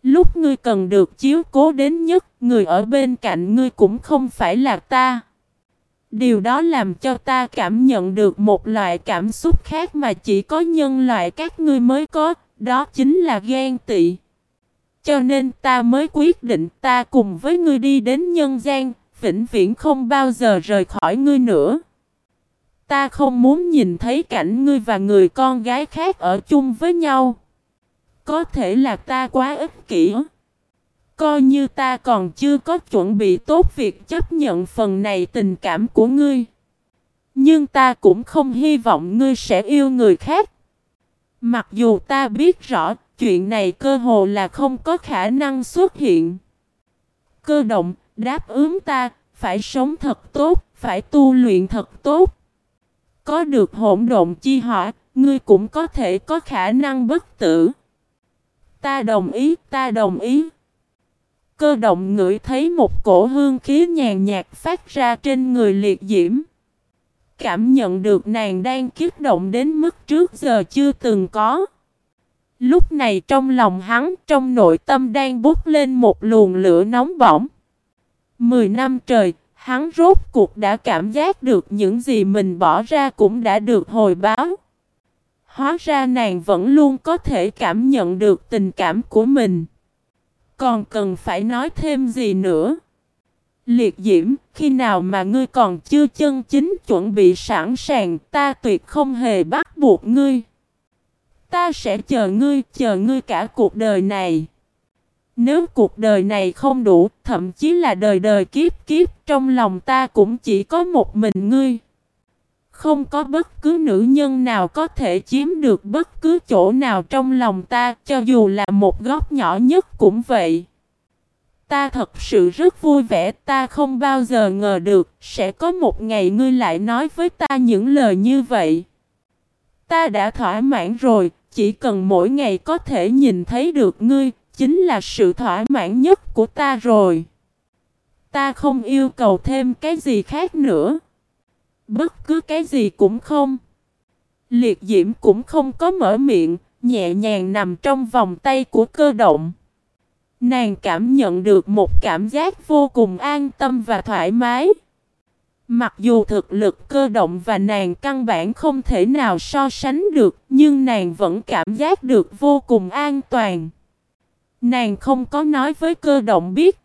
S1: Lúc ngươi cần được chiếu cố đến nhất, người ở bên cạnh ngươi cũng không phải là ta. Điều đó làm cho ta cảm nhận được một loại cảm xúc khác mà chỉ có nhân loại các ngươi mới có, đó chính là ghen tị. Cho nên ta mới quyết định ta cùng với ngươi đi đến nhân gian, vĩnh viễn không bao giờ rời khỏi ngươi nữa. Ta không muốn nhìn thấy cảnh ngươi và người con gái khác ở chung với nhau. Có thể là ta quá ích kỷ. Coi như ta còn chưa có chuẩn bị tốt việc chấp nhận phần này tình cảm của ngươi. Nhưng ta cũng không hy vọng ngươi sẽ yêu người khác. Mặc dù ta biết rõ chuyện này cơ hồ là không có khả năng xuất hiện. Cơ động, đáp ứng ta, phải sống thật tốt, phải tu luyện thật tốt. Có được hỗn độn chi hỏa, ngươi cũng có thể có khả năng bất tử. Ta đồng ý, ta đồng ý. Cơ động ngửi thấy một cổ hương khí nhàn nhạt phát ra trên người liệt diễm. Cảm nhận được nàng đang kích động đến mức trước giờ chưa từng có. Lúc này trong lòng hắn, trong nội tâm đang bút lên một luồng lửa nóng bỏng. Mười năm trời, hắn rốt cuộc đã cảm giác được những gì mình bỏ ra cũng đã được hồi báo. Hóa ra nàng vẫn luôn có thể cảm nhận được tình cảm của mình. Còn cần phải nói thêm gì nữa? Liệt diễm, khi nào mà ngươi còn chưa chân chính chuẩn bị sẵn sàng, ta tuyệt không hề bắt buộc ngươi. Ta sẽ chờ ngươi, chờ ngươi cả cuộc đời này. Nếu cuộc đời này không đủ, thậm chí là đời đời kiếp kiếp, trong lòng ta cũng chỉ có một mình ngươi. Không có bất cứ nữ nhân nào có thể chiếm được bất cứ chỗ nào trong lòng ta, cho dù là một góc nhỏ nhất cũng vậy. Ta thật sự rất vui vẻ, ta không bao giờ ngờ được, sẽ có một ngày ngươi lại nói với ta những lời như vậy. Ta đã thỏa mãn rồi, chỉ cần mỗi ngày có thể nhìn thấy được ngươi, chính là sự thỏa mãn nhất của ta rồi. Ta không yêu cầu thêm cái gì khác nữa. Bất cứ cái gì cũng không. Liệt diễm cũng không có mở miệng, nhẹ nhàng nằm trong vòng tay của cơ động. Nàng cảm nhận được một cảm giác vô cùng an tâm và thoải mái. Mặc dù thực lực cơ động và nàng căn bản không thể nào so sánh được, nhưng nàng vẫn cảm giác được vô cùng an toàn. Nàng không có nói với cơ động biết.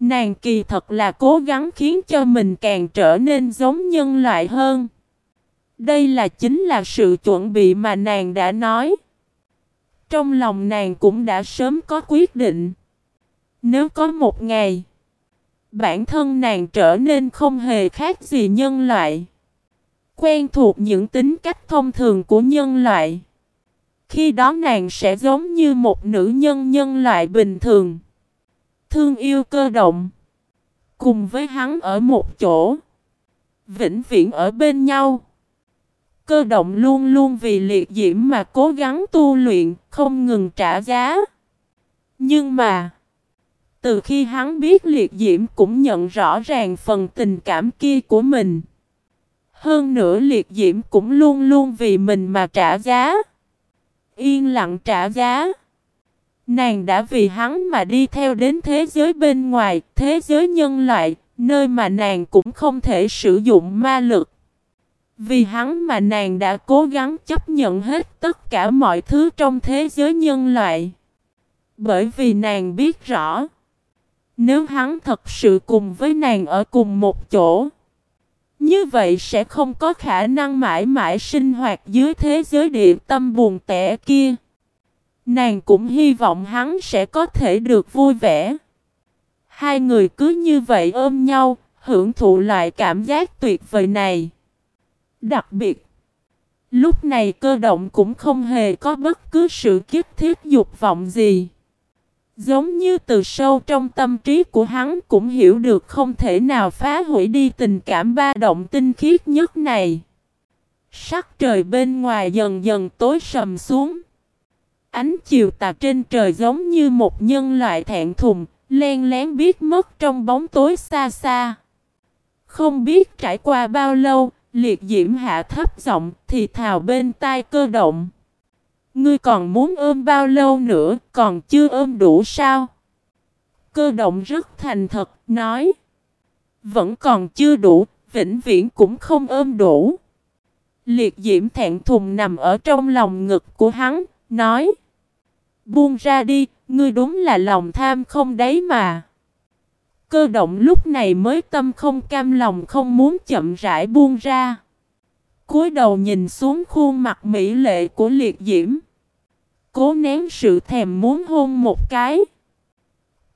S1: Nàng kỳ thật là cố gắng khiến cho mình càng trở nên giống nhân loại hơn. Đây là chính là sự chuẩn bị mà nàng đã nói. Trong lòng nàng cũng đã sớm có quyết định. Nếu có một ngày, bản thân nàng trở nên không hề khác gì nhân loại. Quen thuộc những tính cách thông thường của nhân loại. Khi đó nàng sẽ giống như một nữ nhân nhân loại bình thường. Thương yêu cơ động. Cùng với hắn ở một chỗ. Vĩnh viễn ở bên nhau. Cơ động luôn luôn vì liệt diễm mà cố gắng tu luyện, không ngừng trả giá. Nhưng mà, từ khi hắn biết liệt diễm cũng nhận rõ ràng phần tình cảm kia của mình. Hơn nữa liệt diễm cũng luôn luôn vì mình mà trả giá. Yên lặng trả giá. Nàng đã vì hắn mà đi theo đến thế giới bên ngoài, thế giới nhân loại, nơi mà nàng cũng không thể sử dụng ma lực. Vì hắn mà nàng đã cố gắng chấp nhận hết tất cả mọi thứ trong thế giới nhân loại. Bởi vì nàng biết rõ, nếu hắn thật sự cùng với nàng ở cùng một chỗ, như vậy sẽ không có khả năng mãi mãi sinh hoạt dưới thế giới địa tâm buồn tẻ kia. Nàng cũng hy vọng hắn sẽ có thể được vui vẻ. Hai người cứ như vậy ôm nhau, hưởng thụ loại cảm giác tuyệt vời này. Đặc biệt, lúc này cơ động cũng không hề có bất cứ sự kiếp thiết dục vọng gì. Giống như từ sâu trong tâm trí của hắn cũng hiểu được không thể nào phá hủy đi tình cảm ba động tinh khiết nhất này. Sắc trời bên ngoài dần dần tối sầm xuống. Ánh chiều tà trên trời giống như một nhân loại thẹn thùng, len lén biết mất trong bóng tối xa xa. Không biết trải qua bao lâu, liệt diễm hạ thấp giọng thì thào bên tai cơ động. Ngươi còn muốn ôm bao lâu nữa, còn chưa ôm đủ sao? Cơ động rất thành thật, nói. Vẫn còn chưa đủ, vĩnh viễn cũng không ôm đủ. Liệt diễm thẹn thùng nằm ở trong lòng ngực của hắn, nói. Buông ra đi, ngươi đúng là lòng tham không đấy mà. Cơ động lúc này mới tâm không cam lòng không muốn chậm rãi buông ra. cúi đầu nhìn xuống khuôn mặt mỹ lệ của liệt diễm. Cố nén sự thèm muốn hôn một cái.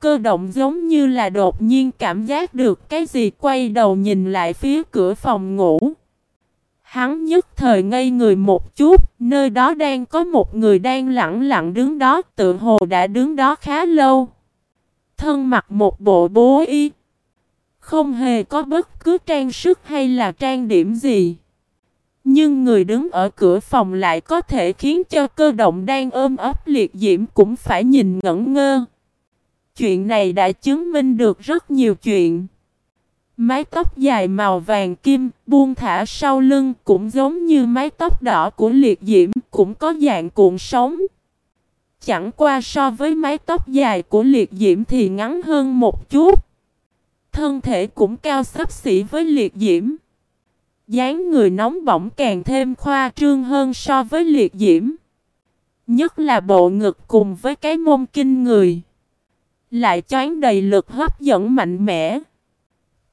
S1: Cơ động giống như là đột nhiên cảm giác được cái gì quay đầu nhìn lại phía cửa phòng ngủ. Hắn nhất thời ngây người một chút, nơi đó đang có một người đang lặng lặng đứng đó, tự hồ đã đứng đó khá lâu. Thân mặc một bộ bố y, không hề có bất cứ trang sức hay là trang điểm gì. Nhưng người đứng ở cửa phòng lại có thể khiến cho cơ động đang ôm ấp liệt diễm cũng phải nhìn ngẩn ngơ. Chuyện này đã chứng minh được rất nhiều chuyện. Mái tóc dài màu vàng kim, buông thả sau lưng cũng giống như mái tóc đỏ của liệt diễm, cũng có dạng cuộn sóng. Chẳng qua so với mái tóc dài của liệt diễm thì ngắn hơn một chút. Thân thể cũng cao sắp xỉ với liệt diễm dáng người nóng bỏng càng thêm khoa trương hơn so với liệt diễm. Nhất là bộ ngực cùng với cái mông kinh người. Lại choán đầy lực hấp dẫn mạnh mẽ.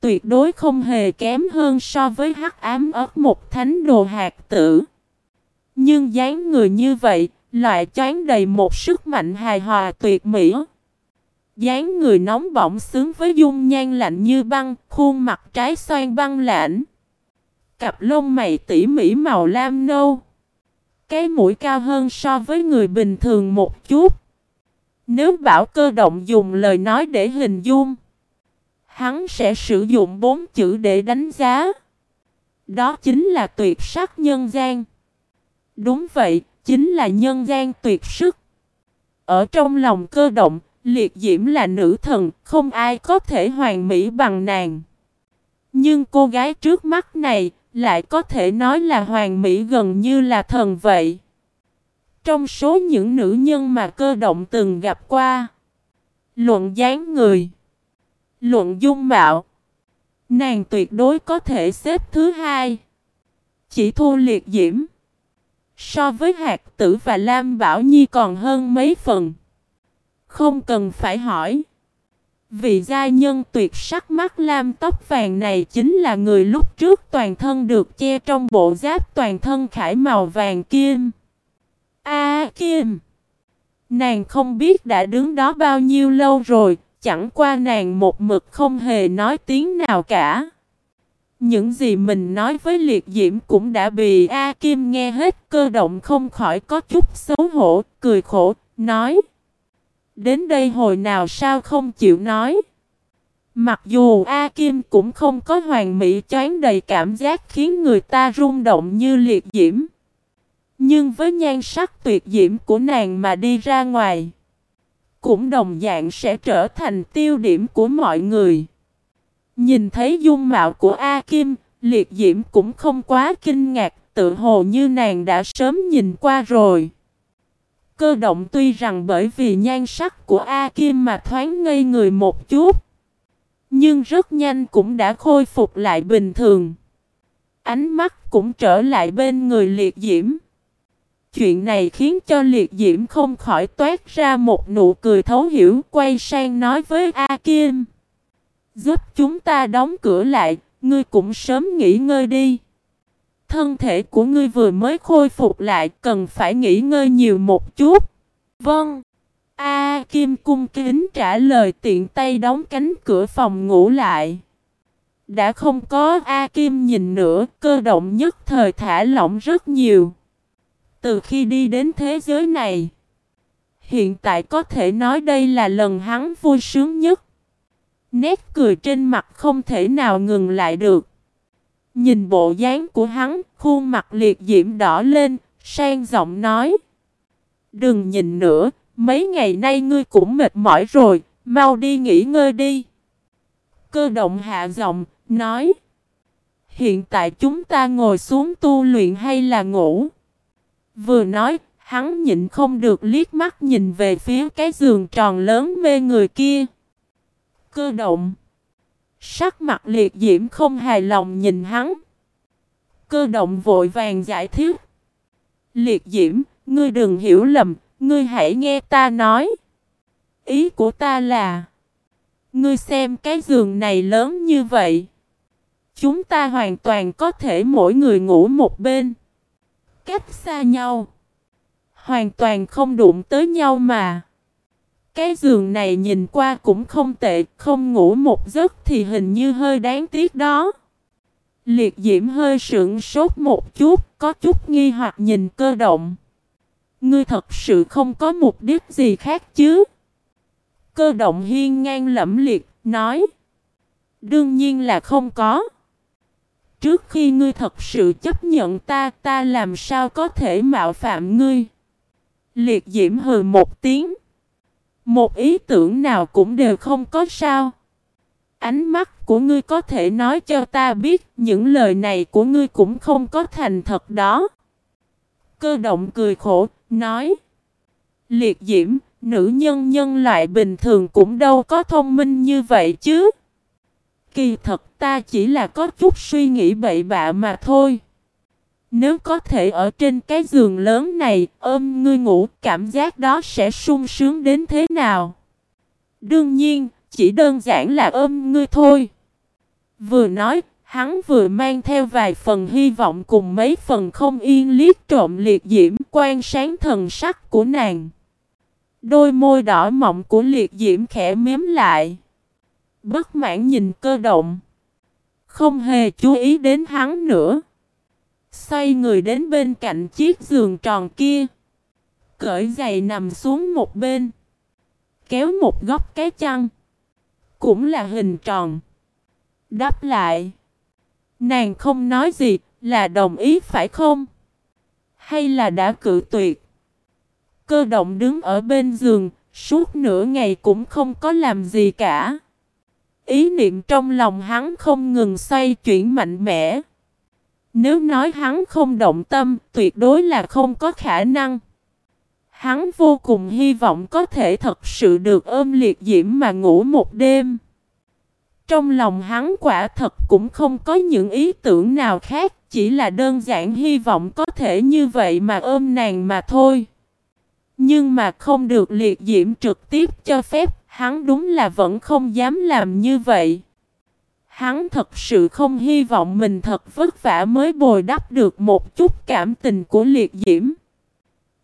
S1: Tuyệt đối không hề kém hơn so với hắc ám ớt một thánh đồ hạt tử. Nhưng dáng người như vậy, lại choán đầy một sức mạnh hài hòa tuyệt mỹ. dáng người nóng bỏng xứng với dung nhan lạnh như băng, khuôn mặt trái xoan băng lãnh. Cặp lông mày tỉ mỉ màu lam nâu. Cái mũi cao hơn so với người bình thường một chút. Nếu bảo cơ động dùng lời nói để hình dung, hắn sẽ sử dụng bốn chữ để đánh giá. Đó chính là tuyệt sắc nhân gian. Đúng vậy, chính là nhân gian tuyệt sức. Ở trong lòng cơ động, liệt diễm là nữ thần, không ai có thể hoàn mỹ bằng nàng. Nhưng cô gái trước mắt này, lại có thể nói là hoàn mỹ gần như là thần vậy. Trong số những nữ nhân mà cơ động từng gặp qua, luận dáng người, luận dung mạo, nàng tuyệt đối có thể xếp thứ hai. Chỉ thua liệt diễm. So với hạt tử và Lam Bảo Nhi còn hơn mấy phần. Không cần phải hỏi. Vị gia nhân tuyệt sắc mắt lam tóc vàng này chính là người lúc trước toàn thân được che trong bộ giáp toàn thân khải màu vàng kim. A kim! Nàng không biết đã đứng đó bao nhiêu lâu rồi, chẳng qua nàng một mực không hề nói tiếng nào cả. những gì mình nói với liệt diễm cũng đã bị A Kim nghe hết cơ động không khỏi có chút xấu hổ, cười khổ, nói. Đến đây hồi nào sao không chịu nói. Mặc dù A Kim cũng không có hoàn mỹ choáng đầy cảm giác khiến người ta rung động như liệt diễm. Nhưng với nhan sắc tuyệt diễm của nàng mà đi ra ngoài, cũng đồng dạng sẽ trở thành tiêu điểm của mọi người. Nhìn thấy dung mạo của A Kim, liệt diễm cũng không quá kinh ngạc, tự hồ như nàng đã sớm nhìn qua rồi. Cơ động tuy rằng bởi vì nhan sắc của A Kim mà thoáng ngây người một chút. Nhưng rất nhanh cũng đã khôi phục lại bình thường. Ánh mắt cũng trở lại bên người liệt diễm. Chuyện này khiến cho liệt diễm không khỏi toát ra một nụ cười thấu hiểu quay sang nói với A Kim. Giúp chúng ta đóng cửa lại, ngươi cũng sớm nghỉ ngơi đi. Thân thể của ngươi vừa mới khôi phục lại cần phải nghỉ ngơi nhiều một chút. Vâng. A Kim cung kính trả lời tiện tay đóng cánh cửa phòng ngủ lại. Đã không có A Kim nhìn nữa, cơ động nhất thời thả lỏng rất nhiều. Từ khi đi đến thế giới này, hiện tại có thể nói đây là lần hắn vui sướng nhất. Nét cười trên mặt không thể nào ngừng lại được. Nhìn bộ dáng của hắn, khuôn mặt liệt diễm đỏ lên, sang giọng nói. Đừng nhìn nữa, mấy ngày nay ngươi cũng mệt mỏi rồi, mau đi nghỉ ngơi đi. Cơ động hạ giọng, nói. Hiện tại chúng ta ngồi xuống tu luyện hay là ngủ? Vừa nói, hắn nhịn không được liếc mắt nhìn về phía cái giường tròn lớn mê người kia. Cơ động. Sắc mặt liệt diễm không hài lòng nhìn hắn. Cơ động vội vàng giải thích. Liệt diễm, ngươi đừng hiểu lầm, ngươi hãy nghe ta nói. Ý của ta là, ngươi xem cái giường này lớn như vậy. Chúng ta hoàn toàn có thể mỗi người ngủ một bên. Cách xa nhau. Hoàn toàn không đụng tới nhau mà. Cái giường này nhìn qua cũng không tệ, không ngủ một giấc thì hình như hơi đáng tiếc đó. Liệt diễm hơi sững sốt một chút, có chút nghi hoặc nhìn cơ động. Ngươi thật sự không có mục đích gì khác chứ? Cơ động hiên ngang lẫm liệt, nói. Đương nhiên là không có. Trước khi ngươi thật sự chấp nhận ta, ta làm sao có thể mạo phạm ngươi? Liệt diễm hừ một tiếng. Một ý tưởng nào cũng đều không có sao. Ánh mắt của ngươi có thể nói cho ta biết những lời này của ngươi cũng không có thành thật đó. Cơ động cười khổ, nói. Liệt diễm, nữ nhân nhân loại bình thường cũng đâu có thông minh như vậy chứ. Kỳ thật ta chỉ là có chút suy nghĩ bậy bạ mà thôi. Nếu có thể ở trên cái giường lớn này ôm ngươi ngủ cảm giác đó sẽ sung sướng đến thế nào? Đương nhiên, chỉ đơn giản là ôm ngươi thôi. Vừa nói, hắn vừa mang theo vài phần hy vọng cùng mấy phần không yên liếc trộm liệt diễm quan sáng thần sắc của nàng. Đôi môi đỏ mọng của liệt diễm khẽ miếm lại. Bất mãn nhìn cơ động. Không hề chú ý đến hắn nữa. Xoay người đến bên cạnh chiếc giường tròn kia. Cởi giày nằm xuống một bên. Kéo một góc cái chăn. Cũng là hình tròn. Đắp lại. Nàng không nói gì, là đồng ý phải không? Hay là đã cự tuyệt? Cơ động đứng ở bên giường, suốt nửa ngày cũng không có làm gì cả. Ý niệm trong lòng hắn không ngừng xoay chuyển mạnh mẽ. Nếu nói hắn không động tâm, tuyệt đối là không có khả năng. Hắn vô cùng hy vọng có thể thật sự được ôm liệt diễm mà ngủ một đêm. Trong lòng hắn quả thật cũng không có những ý tưởng nào khác, chỉ là đơn giản hy vọng có thể như vậy mà ôm nàng mà thôi. Nhưng mà không được liệt diễm trực tiếp cho phép, hắn đúng là vẫn không dám làm như vậy. Hắn thật sự không hy vọng mình thật vất vả mới bồi đắp được một chút cảm tình của liệt diễm.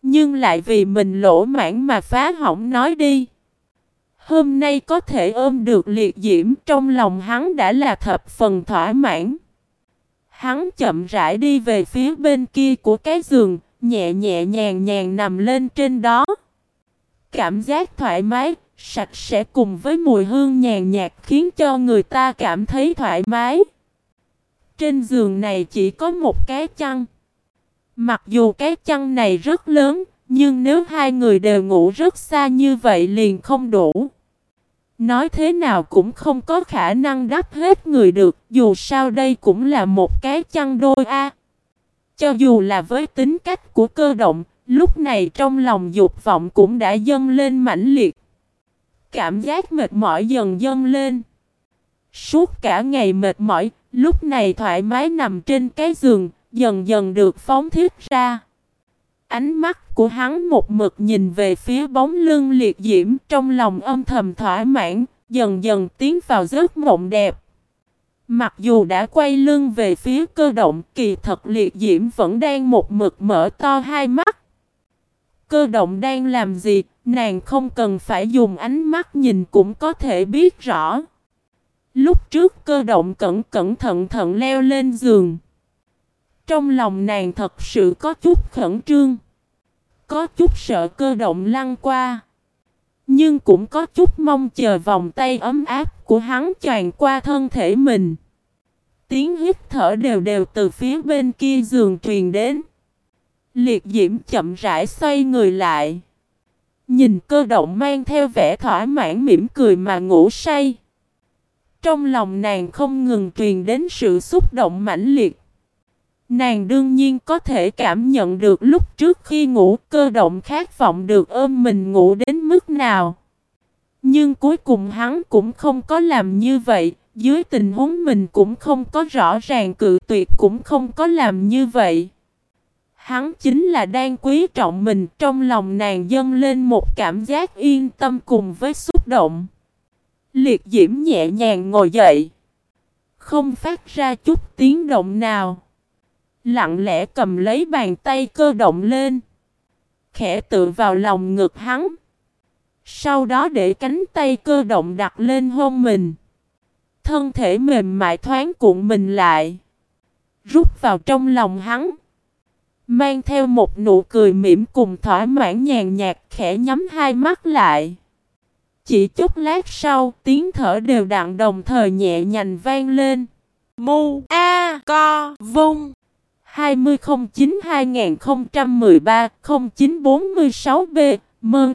S1: Nhưng lại vì mình lỗ mãn mà phá hỏng nói đi. Hôm nay có thể ôm được liệt diễm trong lòng hắn đã là thập phần thỏa mãn. Hắn chậm rãi đi về phía bên kia của cái giường, nhẹ nhẹ nhàng nhàng nằm lên trên đó. Cảm giác thoải mái, sạch sẽ cùng với mùi hương nhàn nhạt khiến cho người ta cảm thấy thoải mái. Trên giường này chỉ có một cái chăn. Mặc dù cái chăn này rất lớn, nhưng nếu hai người đều ngủ rất xa như vậy liền không đủ. Nói thế nào cũng không có khả năng đắp hết người được, dù sao đây cũng là một cái chăn đôi a. Cho dù là với tính cách của cơ động, lúc này trong lòng dục vọng cũng đã dâng lên mãnh liệt. Cảm giác mệt mỏi dần dâng lên. Suốt cả ngày mệt mỏi, lúc này thoải mái nằm trên cái giường, dần dần được phóng thiết ra. Ánh mắt của hắn một mực nhìn về phía bóng lưng liệt diễm trong lòng âm thầm thỏa mãn, dần dần tiến vào giấc mộng đẹp. Mặc dù đã quay lưng về phía cơ động, kỳ thật liệt diễm vẫn đang một mực mở to hai mắt. Cơ động đang làm gì, nàng không cần phải dùng ánh mắt nhìn cũng có thể biết rõ. Lúc trước cơ động cẩn cẩn thận thận leo lên giường. Trong lòng nàng thật sự có chút khẩn trương. Có chút sợ cơ động lăn qua. Nhưng cũng có chút mong chờ vòng tay ấm áp của hắn tràn qua thân thể mình. Tiếng hít thở đều đều từ phía bên kia giường truyền đến. Liệt diễm chậm rãi xoay người lại. Nhìn cơ động mang theo vẻ thỏa mãn mỉm cười mà ngủ say. Trong lòng nàng không ngừng truyền đến sự xúc động mãnh liệt. Nàng đương nhiên có thể cảm nhận được lúc trước khi ngủ cơ động khát vọng được ôm mình ngủ đến mức nào. Nhưng cuối cùng hắn cũng không có làm như vậy, dưới tình huống mình cũng không có rõ ràng cự tuyệt cũng không có làm như vậy. Hắn chính là đang quý trọng mình, trong lòng nàng dâng lên một cảm giác yên tâm cùng với xúc động. Liệt diễm nhẹ nhàng ngồi dậy. Không phát ra chút tiếng động nào. Lặng lẽ cầm lấy bàn tay cơ động lên. Khẽ tự vào lòng ngực hắn. Sau đó để cánh tay cơ động đặt lên hông mình. Thân thể mềm mại thoáng cuộn mình lại. Rút vào trong lòng hắn. Mang theo một nụ cười mỉm cùng thỏa mãn nhàn nhạt khẽ nhắm hai mắt lại. Chỉ chút lát sau, tiếng thở đều đặn đồng thời nhẹ nhành vang lên.
S2: Mu A Co Vung.
S1: 2009-2013-0946B Mơn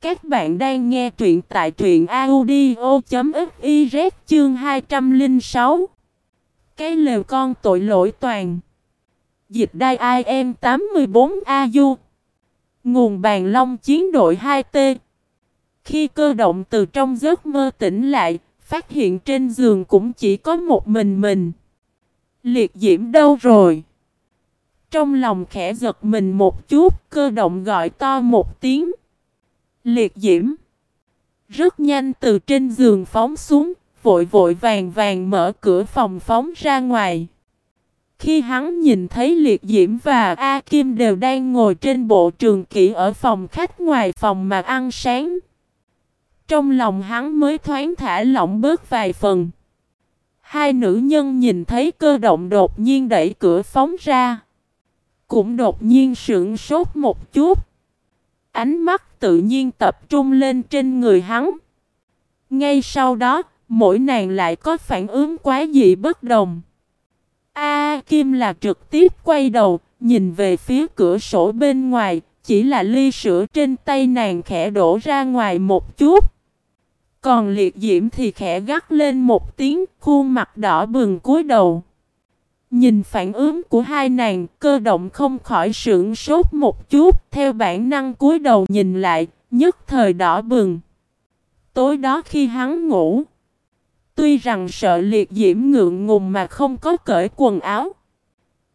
S1: Các bạn đang nghe truyện tại truyện audio.fiz chương 206 Cái lều con tội lỗi toàn. Dịch đai IM 84AU Nguồn bàn long chiến đội 2T Khi cơ động từ trong giấc mơ tỉnh lại Phát hiện trên giường cũng chỉ có một mình mình Liệt diễm đâu rồi? Trong lòng khẽ giật mình một chút, cơ động gọi to một tiếng. Liệt diễm. Rất nhanh từ trên giường phóng xuống, vội vội vàng vàng mở cửa phòng phóng ra ngoài. Khi hắn nhìn thấy Liệt Diễm và A Kim đều đang ngồi trên bộ trường kỷ ở phòng khách ngoài phòng mà ăn sáng. Trong lòng hắn mới thoáng thả lỏng bớt vài phần. Hai nữ nhân nhìn thấy cơ động đột nhiên đẩy cửa phóng ra. Cũng đột nhiên sững sốt một chút. Ánh mắt tự nhiên tập trung lên trên người hắn. Ngay sau đó, mỗi nàng lại có phản ứng quá dị bất đồng. A Kim là trực tiếp quay đầu, nhìn về phía cửa sổ bên ngoài, chỉ là ly sữa trên tay nàng khẽ đổ ra ngoài một chút. Còn liệt diễm thì khẽ gắt lên một tiếng, khuôn mặt đỏ bừng cúi đầu. Nhìn phản ứng của hai nàng, cơ động không khỏi sưởng sốt một chút, theo bản năng cúi đầu nhìn lại, nhất thời đỏ bừng. Tối đó khi hắn ngủ, tuy rằng sợ liệt diễm ngượng ngùng mà không có cởi quần áo,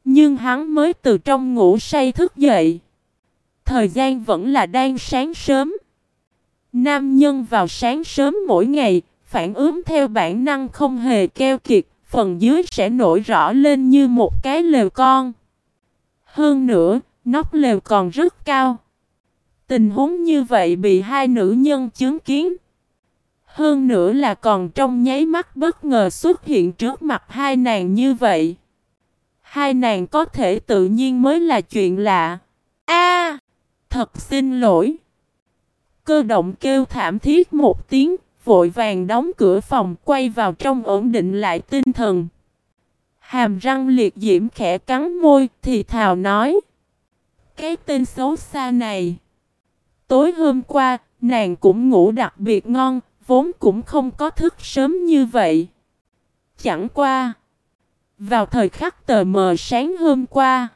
S1: nhưng hắn mới từ trong ngủ say thức dậy. Thời gian vẫn là đang sáng sớm. Nam nhân vào sáng sớm mỗi ngày, phản ứng theo bản năng không hề keo kiệt, phần dưới sẽ nổi rõ lên như một cái lều con. Hơn nữa, nóc lều còn rất cao. Tình huống như vậy bị hai nữ nhân chứng kiến. Hơn nữa là còn trong nháy mắt bất ngờ xuất hiện trước mặt hai nàng như vậy. Hai nàng có thể tự nhiên mới là chuyện lạ.
S2: A,
S1: thật xin lỗi. Cơ động kêu thảm thiết một tiếng, vội vàng đóng cửa phòng quay vào trong ổn định lại tinh thần. Hàm răng liệt diễm khẽ cắn môi thì thào nói. Cái tên xấu xa này. Tối hôm qua, nàng cũng ngủ đặc biệt ngon, vốn cũng không có thức sớm như vậy. Chẳng qua. Vào thời khắc tờ mờ sáng hôm qua,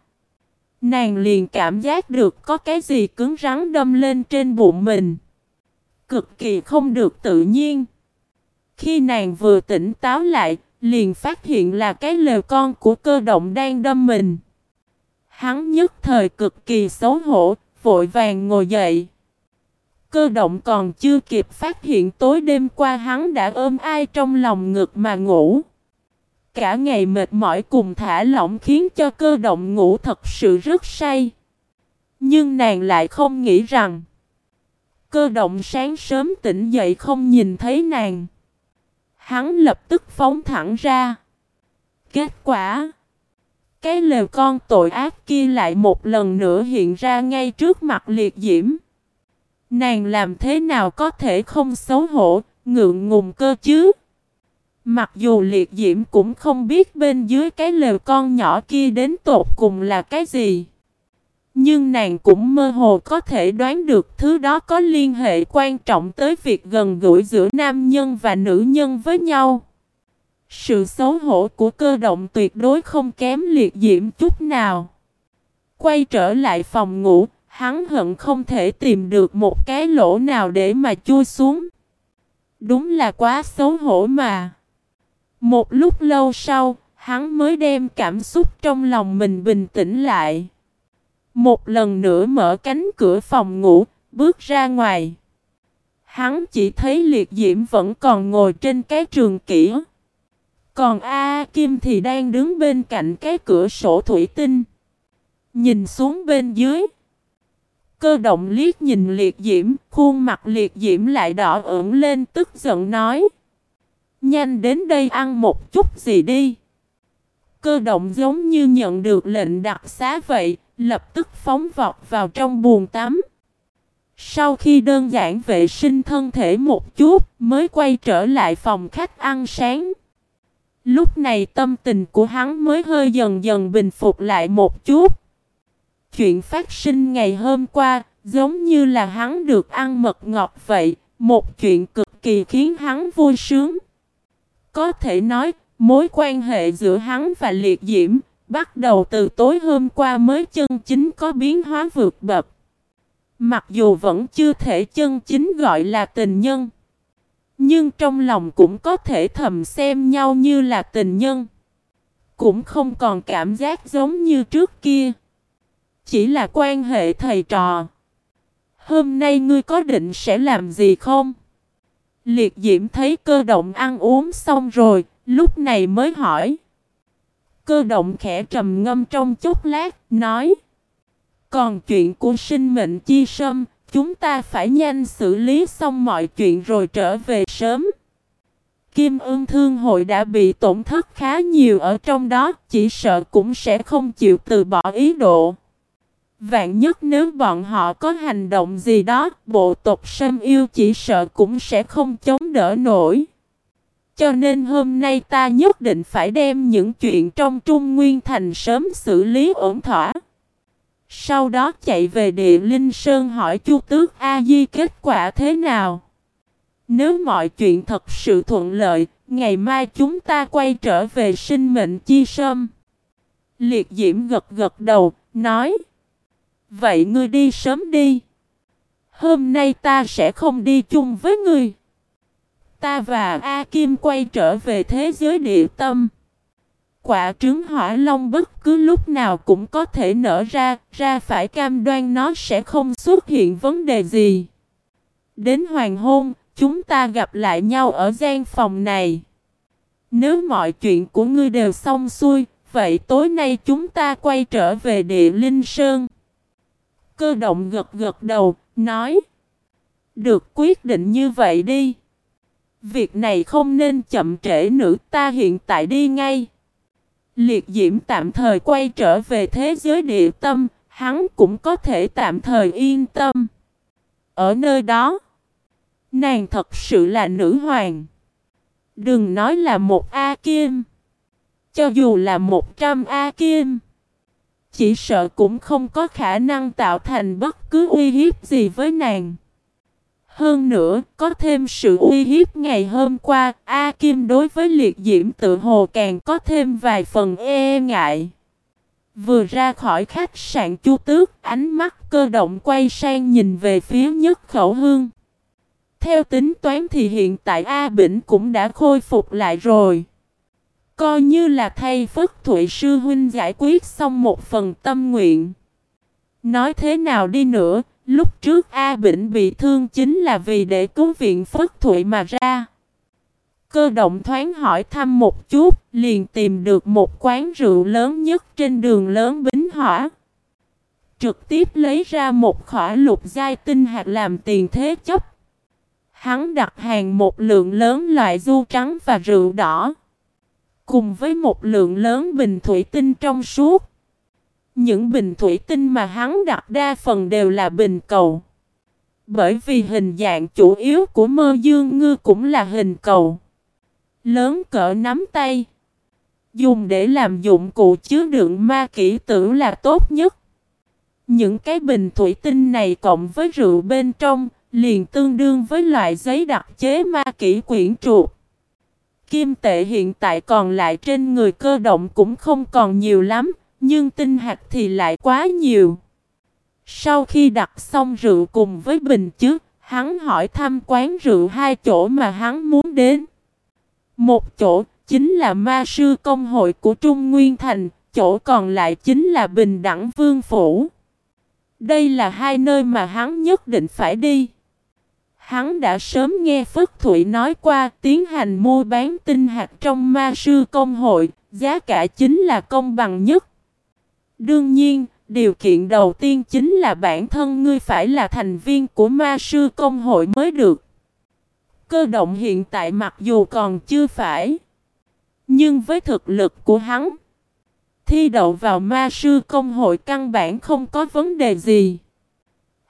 S1: nàng liền cảm giác được có cái gì cứng rắn đâm lên trên bụng mình. Cực kỳ không được tự nhiên. Khi nàng vừa tỉnh táo lại, liền phát hiện là cái lều con của cơ động đang đâm mình. Hắn nhất thời cực kỳ xấu hổ, vội vàng ngồi dậy. Cơ động còn chưa kịp phát hiện tối đêm qua hắn đã ôm ai trong lòng ngực mà ngủ. Cả ngày mệt mỏi cùng thả lỏng khiến cho cơ động ngủ thật sự rất say. Nhưng nàng lại không nghĩ rằng, Cơ động sáng sớm tỉnh dậy không nhìn thấy nàng. Hắn lập tức phóng thẳng ra. Kết quả, Cái lều con tội ác kia lại một lần nữa hiện ra ngay trước mặt liệt diễm. Nàng làm thế nào có thể không xấu hổ, ngượng ngùng cơ chứ? Mặc dù liệt diễm cũng không biết bên dưới cái lều con nhỏ kia đến tột cùng là cái gì. Nhưng nàng cũng mơ hồ có thể đoán được thứ đó có liên hệ quan trọng tới việc gần gũi giữa nam nhân và nữ nhân với nhau. Sự xấu hổ của cơ động tuyệt đối không kém liệt diễm chút nào. Quay trở lại phòng ngủ, hắn hận không thể tìm được một cái lỗ nào để mà chui xuống. Đúng là quá xấu hổ mà. Một lúc lâu sau, hắn mới đem cảm xúc trong lòng mình bình tĩnh lại. Một lần nữa mở cánh cửa phòng ngủ, bước ra ngoài. Hắn chỉ thấy liệt diễm vẫn còn ngồi trên cái trường kỹ. Còn A, Kim thì đang đứng bên cạnh cái cửa sổ thủy tinh. Nhìn xuống bên dưới. Cơ động liếc nhìn liệt diễm, khuôn mặt liệt diễm lại đỏ ửng lên tức giận nói. Nhanh đến đây ăn một chút gì đi. Cơ động giống như nhận được lệnh đặc xá vậy, lập tức phóng vọt vào trong buồng tắm. Sau khi đơn giản vệ sinh thân thể một chút, mới quay trở lại phòng khách ăn sáng. Lúc này tâm tình của hắn mới hơi dần dần bình phục lại một chút. Chuyện phát sinh ngày hôm qua, giống như là hắn được ăn mật ngọt vậy, một chuyện cực kỳ khiến hắn vui sướng. Có thể nói, mối quan hệ giữa hắn và liệt diễm, bắt đầu từ tối hôm qua mới chân chính có biến hóa vượt bậc. Mặc dù vẫn chưa thể chân chính gọi là tình nhân, nhưng trong lòng cũng có thể thầm xem nhau như là tình nhân. Cũng không còn cảm giác giống như trước kia. Chỉ là quan hệ thầy trò. Hôm nay ngươi có định sẽ làm gì không? Liệt diễm thấy cơ động ăn uống xong rồi, lúc này mới hỏi. Cơ động khẽ trầm ngâm trong chốc lát, nói. Còn chuyện của sinh mệnh chi sâm, chúng ta phải nhanh xử lý xong mọi chuyện rồi trở về sớm. Kim ương thương hội đã bị tổn thất khá nhiều ở trong đó, chỉ sợ cũng sẽ không chịu từ bỏ ý độ. Vạn nhất nếu bọn họ có hành động gì đó, bộ tộc Sâm Yêu chỉ sợ cũng sẽ không chống đỡ nổi. Cho nên hôm nay ta nhất định phải đem những chuyện trong Trung Nguyên Thành sớm xử lý ổn thỏa. Sau đó chạy về địa Linh Sơn hỏi Chu Tước A Di kết quả thế nào. Nếu mọi chuyện thật sự thuận lợi, ngày mai chúng ta quay trở về sinh mệnh chi sâm. Liệt diễm gật gật đầu, nói. Vậy ngươi đi sớm đi. Hôm nay ta sẽ không đi chung với ngươi. Ta và A Kim quay trở về thế giới địa tâm. Quả trứng hỏa long bất cứ lúc nào cũng có thể nở ra, ra phải cam đoan nó sẽ không xuất hiện vấn đề gì. Đến hoàng hôn, chúng ta gặp lại nhau ở gian phòng này. Nếu mọi chuyện của ngươi đều xong xuôi, vậy tối nay chúng ta quay trở về địa linh sơn. Cơ động gật gật đầu, nói. Được quyết định như vậy đi. Việc này không nên chậm trễ nữ ta hiện tại đi ngay. Liệt diễm tạm thời quay trở về thế giới địa tâm, hắn cũng có thể tạm thời yên tâm. Ở nơi đó, nàng thật sự là nữ hoàng. Đừng nói là một A Kim. Cho dù là một trăm A Kim. Chỉ sợ cũng không có khả năng tạo thành bất cứ uy hiếp gì với nàng. Hơn nữa, có thêm sự uy hiếp ngày hôm qua, A Kim đối với liệt diễm tự hồ càng có thêm vài phần e ngại. Vừa ra khỏi khách sạn chu tước, ánh mắt cơ động quay sang nhìn về phía nhất khẩu hương. Theo tính toán thì hiện tại A Bỉnh cũng đã khôi phục lại rồi. Coi như là thay Phất Thụy Sư Huynh giải quyết xong một phần tâm nguyện. Nói thế nào đi nữa, lúc trước A Bỉnh bị thương chính là vì để cứu viện Phất Thụy mà ra. Cơ động thoáng hỏi thăm một chút, liền tìm được một quán rượu lớn nhất trên đường lớn Bính Hỏa. Trực tiếp lấy ra một khỏa lục giai tinh hạt làm tiền thế chấp. Hắn đặt hàng một lượng lớn loại du trắng và rượu đỏ. Cùng với một lượng lớn bình thủy tinh trong suốt. Những bình thủy tinh mà hắn đặt đa phần đều là bình cầu. Bởi vì hình dạng chủ yếu của mơ dương ngư cũng là hình cầu. Lớn cỡ nắm tay. Dùng để làm dụng cụ chứa đựng ma kỹ tử là tốt nhất. Những cái bình thủy tinh này cộng với rượu bên trong, liền tương đương với loại giấy đặc chế ma kỹ quyển trục. Kim tệ hiện tại còn lại trên người cơ động cũng không còn nhiều lắm, nhưng tinh hạt thì lại quá nhiều. Sau khi đặt xong rượu cùng với bình trước, hắn hỏi thăm quán rượu hai chỗ mà hắn muốn đến. Một chỗ chính là ma sư công hội của Trung Nguyên Thành, chỗ còn lại chính là Bình Đẳng Vương Phủ. Đây là hai nơi mà hắn nhất định phải đi. Hắn đã sớm nghe Phất Thụy nói qua tiến hành mua bán tinh hạt trong ma sư công hội, giá cả chính là công bằng nhất. Đương nhiên, điều kiện đầu tiên chính là bản thân ngươi phải là thành viên của ma sư công hội mới được. Cơ động hiện tại mặc dù còn chưa phải, nhưng với thực lực của hắn, thi đậu vào ma sư công hội căn bản không có vấn đề gì.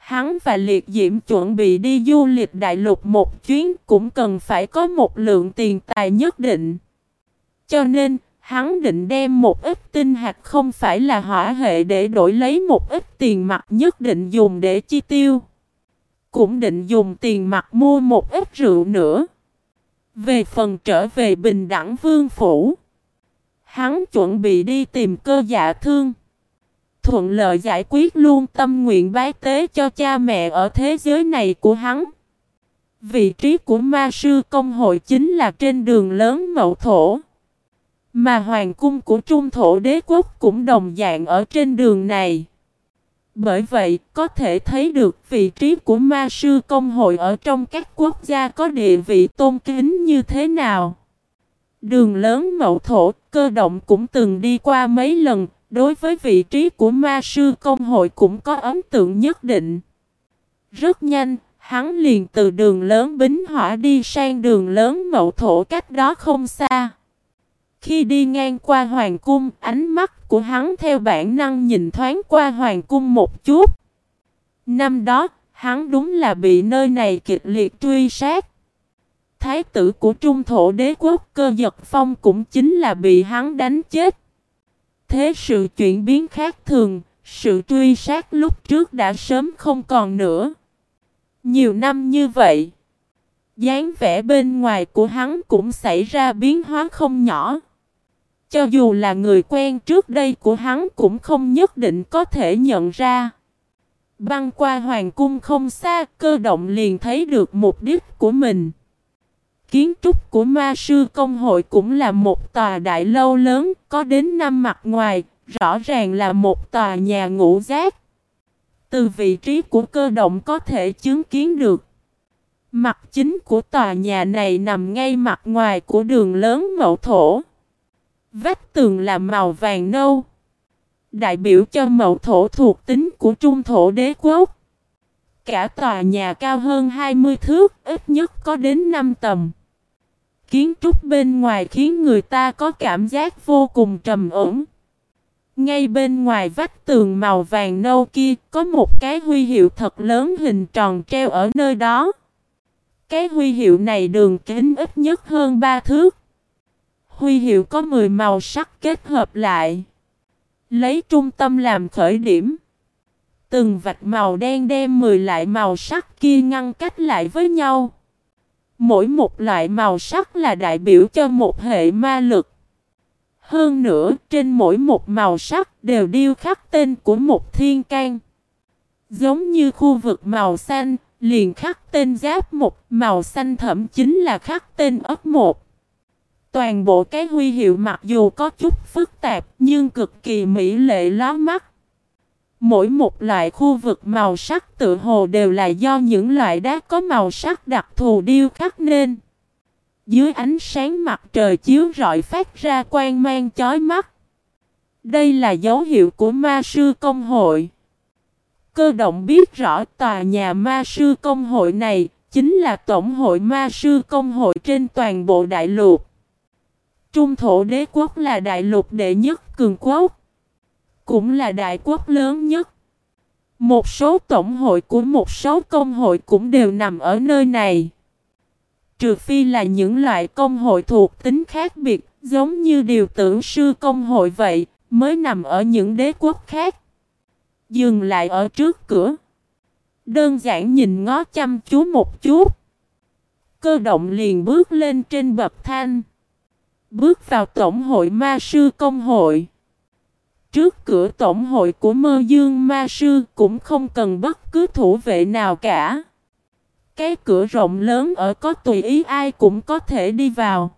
S1: Hắn và Liệt Diễm chuẩn bị đi du lịch đại lục một chuyến cũng cần phải có một lượng tiền tài nhất định. Cho nên, hắn định đem một ít tinh hạt không phải là hỏa hệ để đổi lấy một ít tiền mặt nhất định dùng để chi tiêu. Cũng định dùng tiền mặt mua một ít rượu nữa. Về phần trở về bình đẳng vương phủ, hắn chuẩn bị đi tìm cơ dạ thương thuận lợi giải quyết luôn tâm nguyện bái tế cho cha mẹ ở thế giới này của hắn. Vị trí của ma sư công hội chính là trên đường lớn mậu thổ. Mà hoàng cung của trung thổ đế quốc cũng đồng dạng ở trên đường này. Bởi vậy, có thể thấy được vị trí của ma sư công hội ở trong các quốc gia có địa vị tôn kính như thế nào. Đường lớn mậu thổ, cơ động cũng từng đi qua mấy lần, đối với vị trí của ma sư công hội cũng có ấn tượng nhất định. Rất nhanh, hắn liền từ đường lớn Bính Hỏa đi sang đường lớn Mậu Thổ cách đó không xa. Khi đi ngang qua Hoàng Cung, ánh mắt của hắn theo bản năng nhìn thoáng qua Hoàng Cung một chút. Năm đó, hắn đúng là bị nơi này kịch liệt truy sát. Thái tử của Trung Thổ Đế Quốc cơ giật phong cũng chính là bị hắn đánh chết. Thế sự chuyển biến khác thường, sự truy sát lúc trước đã sớm không còn nữa. Nhiều năm như vậy, dáng vẻ bên ngoài của hắn cũng xảy ra biến hóa không nhỏ. Cho dù là người quen trước đây của hắn cũng không nhất định có thể nhận ra. Băng qua hoàng cung không xa, cơ động liền thấy được mục đích của mình. Kiến trúc của ma sư công hội cũng là một tòa đại lâu lớn, có đến năm mặt ngoài, rõ ràng là một tòa nhà ngũ giác. Từ vị trí của cơ động có thể chứng kiến được. Mặt chính của tòa nhà này nằm ngay mặt ngoài của đường lớn mậu thổ. Vách tường là màu vàng nâu. Đại biểu cho mậu thổ thuộc tính của trung thổ đế quốc. Cả tòa nhà cao hơn 20 thước, ít nhất có đến 5 tầng. Kiến trúc bên ngoài khiến người ta có cảm giác vô cùng trầm ổn. Ngay bên ngoài vách tường màu vàng nâu kia có một cái huy hiệu thật lớn hình tròn treo ở nơi đó. Cái huy hiệu này đường kính ít nhất hơn 3 thước. Huy hiệu có 10 màu sắc kết hợp lại. Lấy trung tâm làm khởi điểm. Từng vạch màu đen đem 10 lại màu sắc kia ngăn cách lại với nhau. Mỗi một loại màu sắc là đại biểu cho một hệ ma lực. Hơn nữa, trên mỗi một màu sắc đều điêu khắc tên của một thiên can. Giống như khu vực màu xanh, liền khắc tên giáp một, màu xanh thẩm chính là khắc tên ấp một. Toàn bộ cái huy hiệu mặc dù có chút phức tạp nhưng cực kỳ mỹ lệ lóa mắt. Mỗi một loại khu vực màu sắc tự hồ đều là do những loại đá có màu sắc đặc thù điêu khắc nên. Dưới ánh sáng mặt trời chiếu rọi phát ra quang mang chói mắt. Đây là dấu hiệu của ma sư công hội. Cơ động biết rõ tòa nhà ma sư công hội này chính là tổng hội ma sư công hội trên toàn bộ đại lục. Trung thổ đế quốc là đại lục đệ nhất cường quốc. Cũng là đại quốc lớn nhất. Một số tổng hội của một số công hội cũng đều nằm ở nơi này. Trừ phi là những loại công hội thuộc tính khác biệt, giống như điều tưởng sư công hội vậy, mới nằm ở những đế quốc khác. Dừng lại ở trước cửa. Đơn giản nhìn ngó chăm chú một chút. Cơ động liền bước lên trên bậc thang. Bước vào tổng hội ma sư công hội. Trước cửa tổng hội của mơ dương ma sư cũng không cần bất cứ thủ vệ nào cả. Cái cửa rộng lớn ở có tùy ý ai cũng có thể đi vào.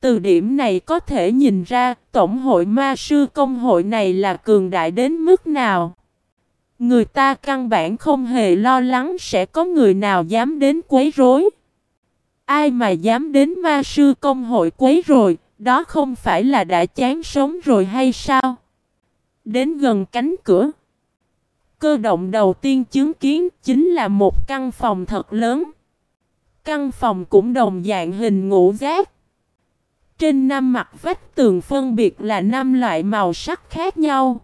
S1: Từ điểm này có thể nhìn ra Tổng hội ma sư công hội này là cường đại đến mức nào. Người ta căn bản không hề lo lắng sẽ có người nào dám đến quấy rối. Ai mà dám đến ma sư công hội quấy rồi, đó không phải là đã chán sống rồi hay sao? Đến gần cánh cửa. Cơ động đầu tiên chứng kiến chính là một căn phòng thật lớn. Căn phòng cũng đồng dạng hình ngũ giác. Trên năm mặt vách tường phân biệt là năm loại màu sắc khác nhau.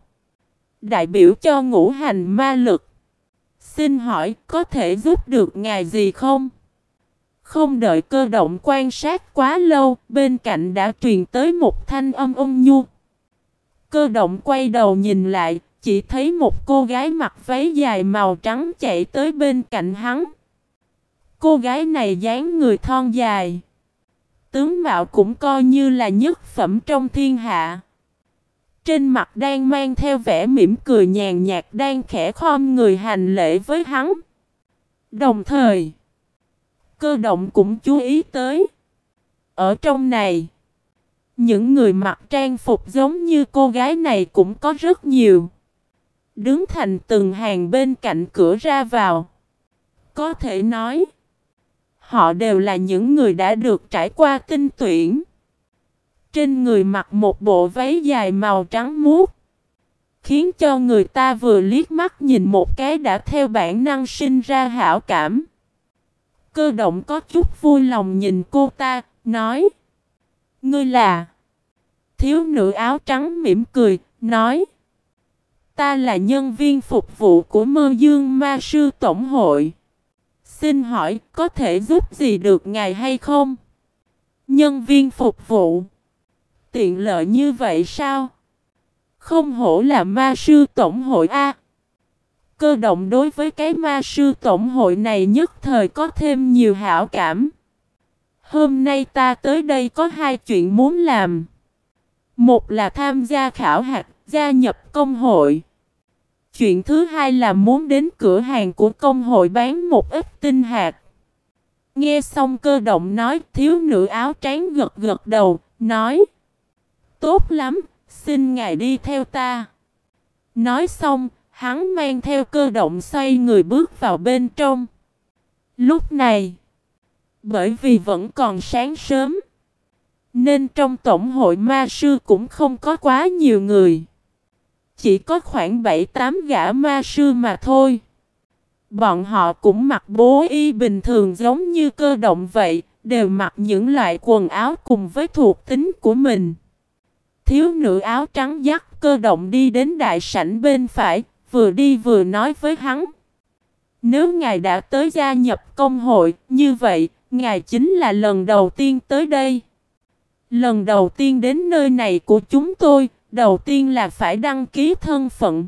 S1: Đại biểu cho ngũ hành ma lực. Xin hỏi có thể giúp được ngài gì không? Không đợi cơ động quan sát quá lâu, bên cạnh đã truyền tới một thanh âm ôn nhu. Cơ động quay đầu nhìn lại, chỉ thấy một cô gái mặc váy dài màu trắng chạy tới bên cạnh hắn. Cô gái này dáng người thon dài. Tướng mạo cũng coi như là nhất phẩm trong thiên hạ. Trên mặt đang mang theo vẻ mỉm cười nhàn nhạt đang khẽ khom người hành lễ với hắn. Đồng thời, cơ động cũng chú ý tới. Ở trong này, những người mặc trang phục giống như cô gái này cũng có rất nhiều. Đứng thành từng hàng bên cạnh cửa ra vào. Có thể nói, họ đều là những người đã được trải qua tinh tuyển. Trên người mặc một bộ váy dài màu trắng muốt. Khiến cho người ta vừa liếc mắt nhìn một cái đã theo bản năng sinh ra hảo cảm. Cơ động có chút vui lòng nhìn cô ta, nói. Ngươi là... Thiếu nữ áo trắng mỉm cười, nói. Ta là nhân viên phục vụ của mơ dương ma sư tổng hội. Xin hỏi có thể giúp gì được ngài hay không? Nhân viên phục vụ. Tiện lợi như vậy sao? Không hổ là ma sư tổng hội A. Cơ động đối với cái ma sư tổng hội này nhất thời có thêm nhiều hảo cảm. Hôm nay ta tới đây có hai chuyện muốn làm. Một là tham gia khảo hạt, gia nhập công hội. Chuyện thứ hai là muốn đến cửa hàng của công hội bán một ít tinh hạt. Nghe xong cơ động nói, thiếu nữ áo trắng gật gật đầu, nói. Tốt lắm, xin ngài đi theo ta. Nói xong, hắn mang theo cơ động xoay người bước vào bên trong. Lúc này, bởi vì vẫn còn sáng sớm, nên trong tổng hội ma sư cũng không có quá nhiều người. Chỉ có khoảng 7-8 gã ma sư mà thôi. Bọn họ cũng mặc bố y bình thường giống như cơ động vậy, đều mặc những loại quần áo cùng với thuộc tính của mình. Thiếu nữ áo trắng dắt cơ động đi đến đại sảnh bên phải, vừa đi vừa nói với hắn. Nếu ngài đã tới gia nhập công hội, như vậy, ngài chính là lần đầu tiên tới đây. Lần đầu tiên đến nơi này của chúng tôi, đầu tiên là phải đăng ký thân phận.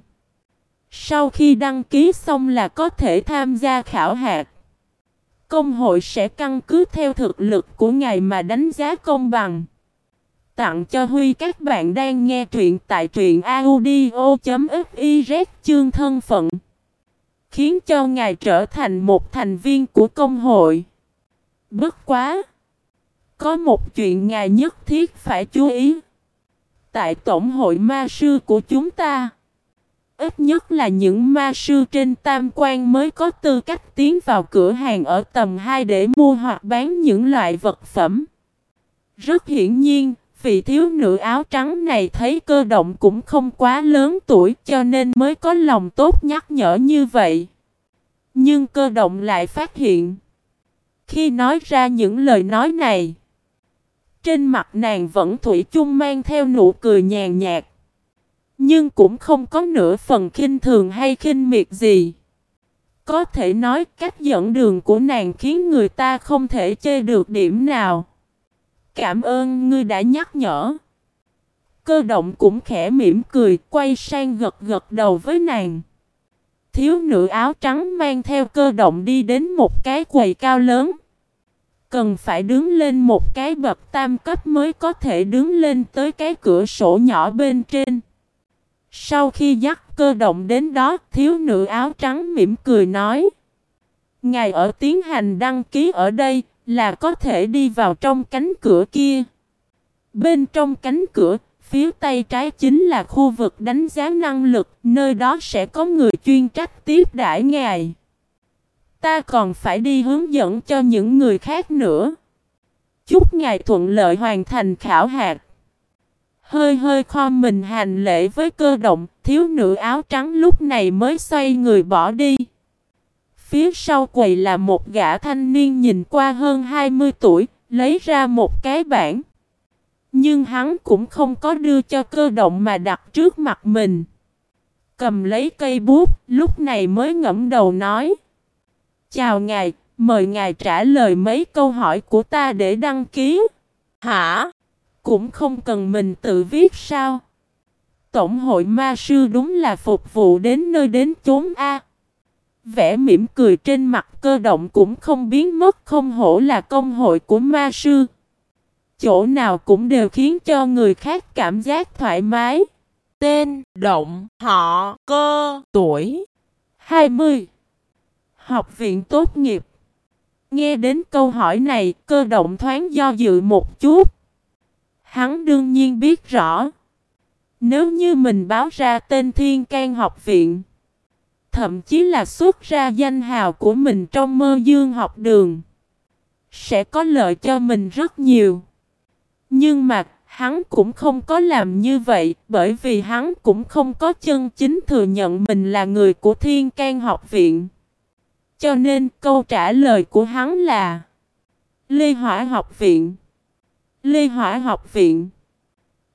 S1: Sau khi đăng ký xong là có thể tham gia khảo hạt. Công hội sẽ căn cứ theo thực lực của ngài mà đánh giá công bằng. Tặng cho Huy các bạn đang nghe truyện tại truyện audio.fiz chương thân phận. Khiến cho ngài trở thành một thành viên của công hội. Bất quá! Có một chuyện ngài nhất thiết phải chú ý. Tại Tổng hội Ma Sư của chúng ta, ít nhất là những ma sư trên tam quan mới có tư cách tiến vào cửa hàng ở tầm 2 để mua hoặc bán những loại vật phẩm. Rất hiển nhiên, vị thiếu nữ áo trắng này thấy cơ động cũng không quá lớn tuổi cho nên mới có lòng tốt nhắc nhở như vậy. Nhưng cơ động lại phát hiện, khi nói ra những lời nói này, trên mặt nàng vẫn thủy chung mang theo nụ cười nhàn nhạt. Nhưng cũng không có nửa phần khinh thường hay khinh miệt gì. Có thể nói cách dẫn đường của nàng khiến người ta không thể chê được điểm nào. Cảm ơn ngươi đã nhắc nhở. Cơ động cũng khẽ mỉm cười, quay sang gật gật đầu với nàng. Thiếu nữ áo trắng mang theo cơ động đi đến một cái quầy cao lớn. Cần phải đứng lên một cái bậc tam cấp mới có thể đứng lên tới cái cửa sổ nhỏ bên trên. Sau khi dắt cơ động đến đó, thiếu nữ áo trắng mỉm cười nói. Ngài ở tiến hành đăng ký ở đây, là có thể đi vào trong cánh cửa kia. Bên trong cánh cửa, phía tay trái chính là khu vực đánh giá năng lực, nơi đó sẽ có người chuyên trách tiếp đãi ngài. Ta còn phải đi hướng dẫn cho những người khác nữa. Chúc ngài thuận lợi hoàn thành khảo hạt. Hơi hơi kho mình hành lễ với cơ động, thiếu nữ áo trắng lúc này mới xoay người bỏ đi. Phía sau quầy là một gã thanh niên nhìn qua hơn 20 tuổi, lấy ra một cái bảng. Nhưng hắn cũng không có đưa cho cơ động mà đặt trước mặt mình. Cầm lấy cây bút, lúc này mới ngẫm đầu nói. Chào ngài, mời ngài trả lời mấy câu hỏi của ta để đăng ký.
S2: Hả?
S1: Cũng không cần mình tự viết sao? Tổng hội ma sư đúng là phục vụ đến nơi đến chốn A. Vẻ mỉm cười trên mặt cơ động cũng không biến mất không hổ là công hội của ma sư. Chỗ nào cũng đều khiến cho người khác cảm giác thoải mái.
S2: Tên, động, họ, cơ, tuổi.
S1: 20. Học viện tốt nghiệp. Nghe đến câu hỏi này, cơ động thoáng do dự một chút. Hắn đương nhiên biết rõ. Nếu như mình báo ra tên Thiên can học viện, thậm chí là xuất ra danh hào của mình trong mơ dương học đường, sẽ có lợi cho mình rất nhiều. Nhưng mà hắn cũng không có làm như vậy bởi vì hắn cũng không có chân chính thừa nhận mình là người của Thiên can học viện. Cho nên câu trả lời của hắn là Lê Hỏa học viện Lê Hỏa học viện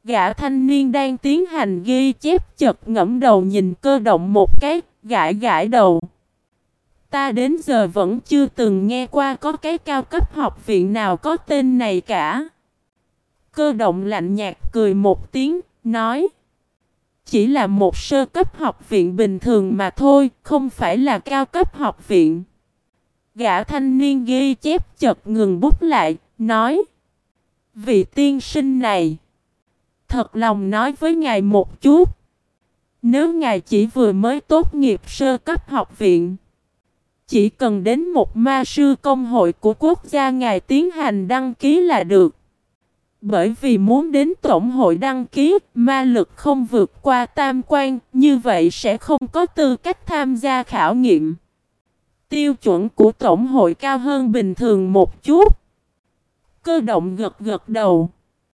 S1: Gã thanh niên đang tiến hành ghi chép chật ngẫm đầu nhìn cơ động một cái, gãi gãi đầu. Ta đến giờ vẫn chưa từng nghe qua có cái cao cấp học viện nào có tên này cả. Cơ động lạnh nhạt cười một tiếng, nói. Chỉ là một sơ cấp học viện bình thường mà thôi, không phải là cao cấp học viện. Gã thanh niên ghi chép chật ngừng bút lại, nói. Vị tiên sinh này, thật lòng nói với ngài một chút. Nếu ngài chỉ vừa mới tốt nghiệp sơ cấp học viện, chỉ cần đến một ma sư công hội của quốc gia ngài tiến hành đăng ký là được. Bởi vì muốn đến tổng hội đăng ký, ma lực không vượt qua tam quan, như vậy sẽ không có tư cách tham gia khảo nghiệm. Tiêu chuẩn của tổng hội cao hơn bình thường một chút. Cơ động gật gật đầu.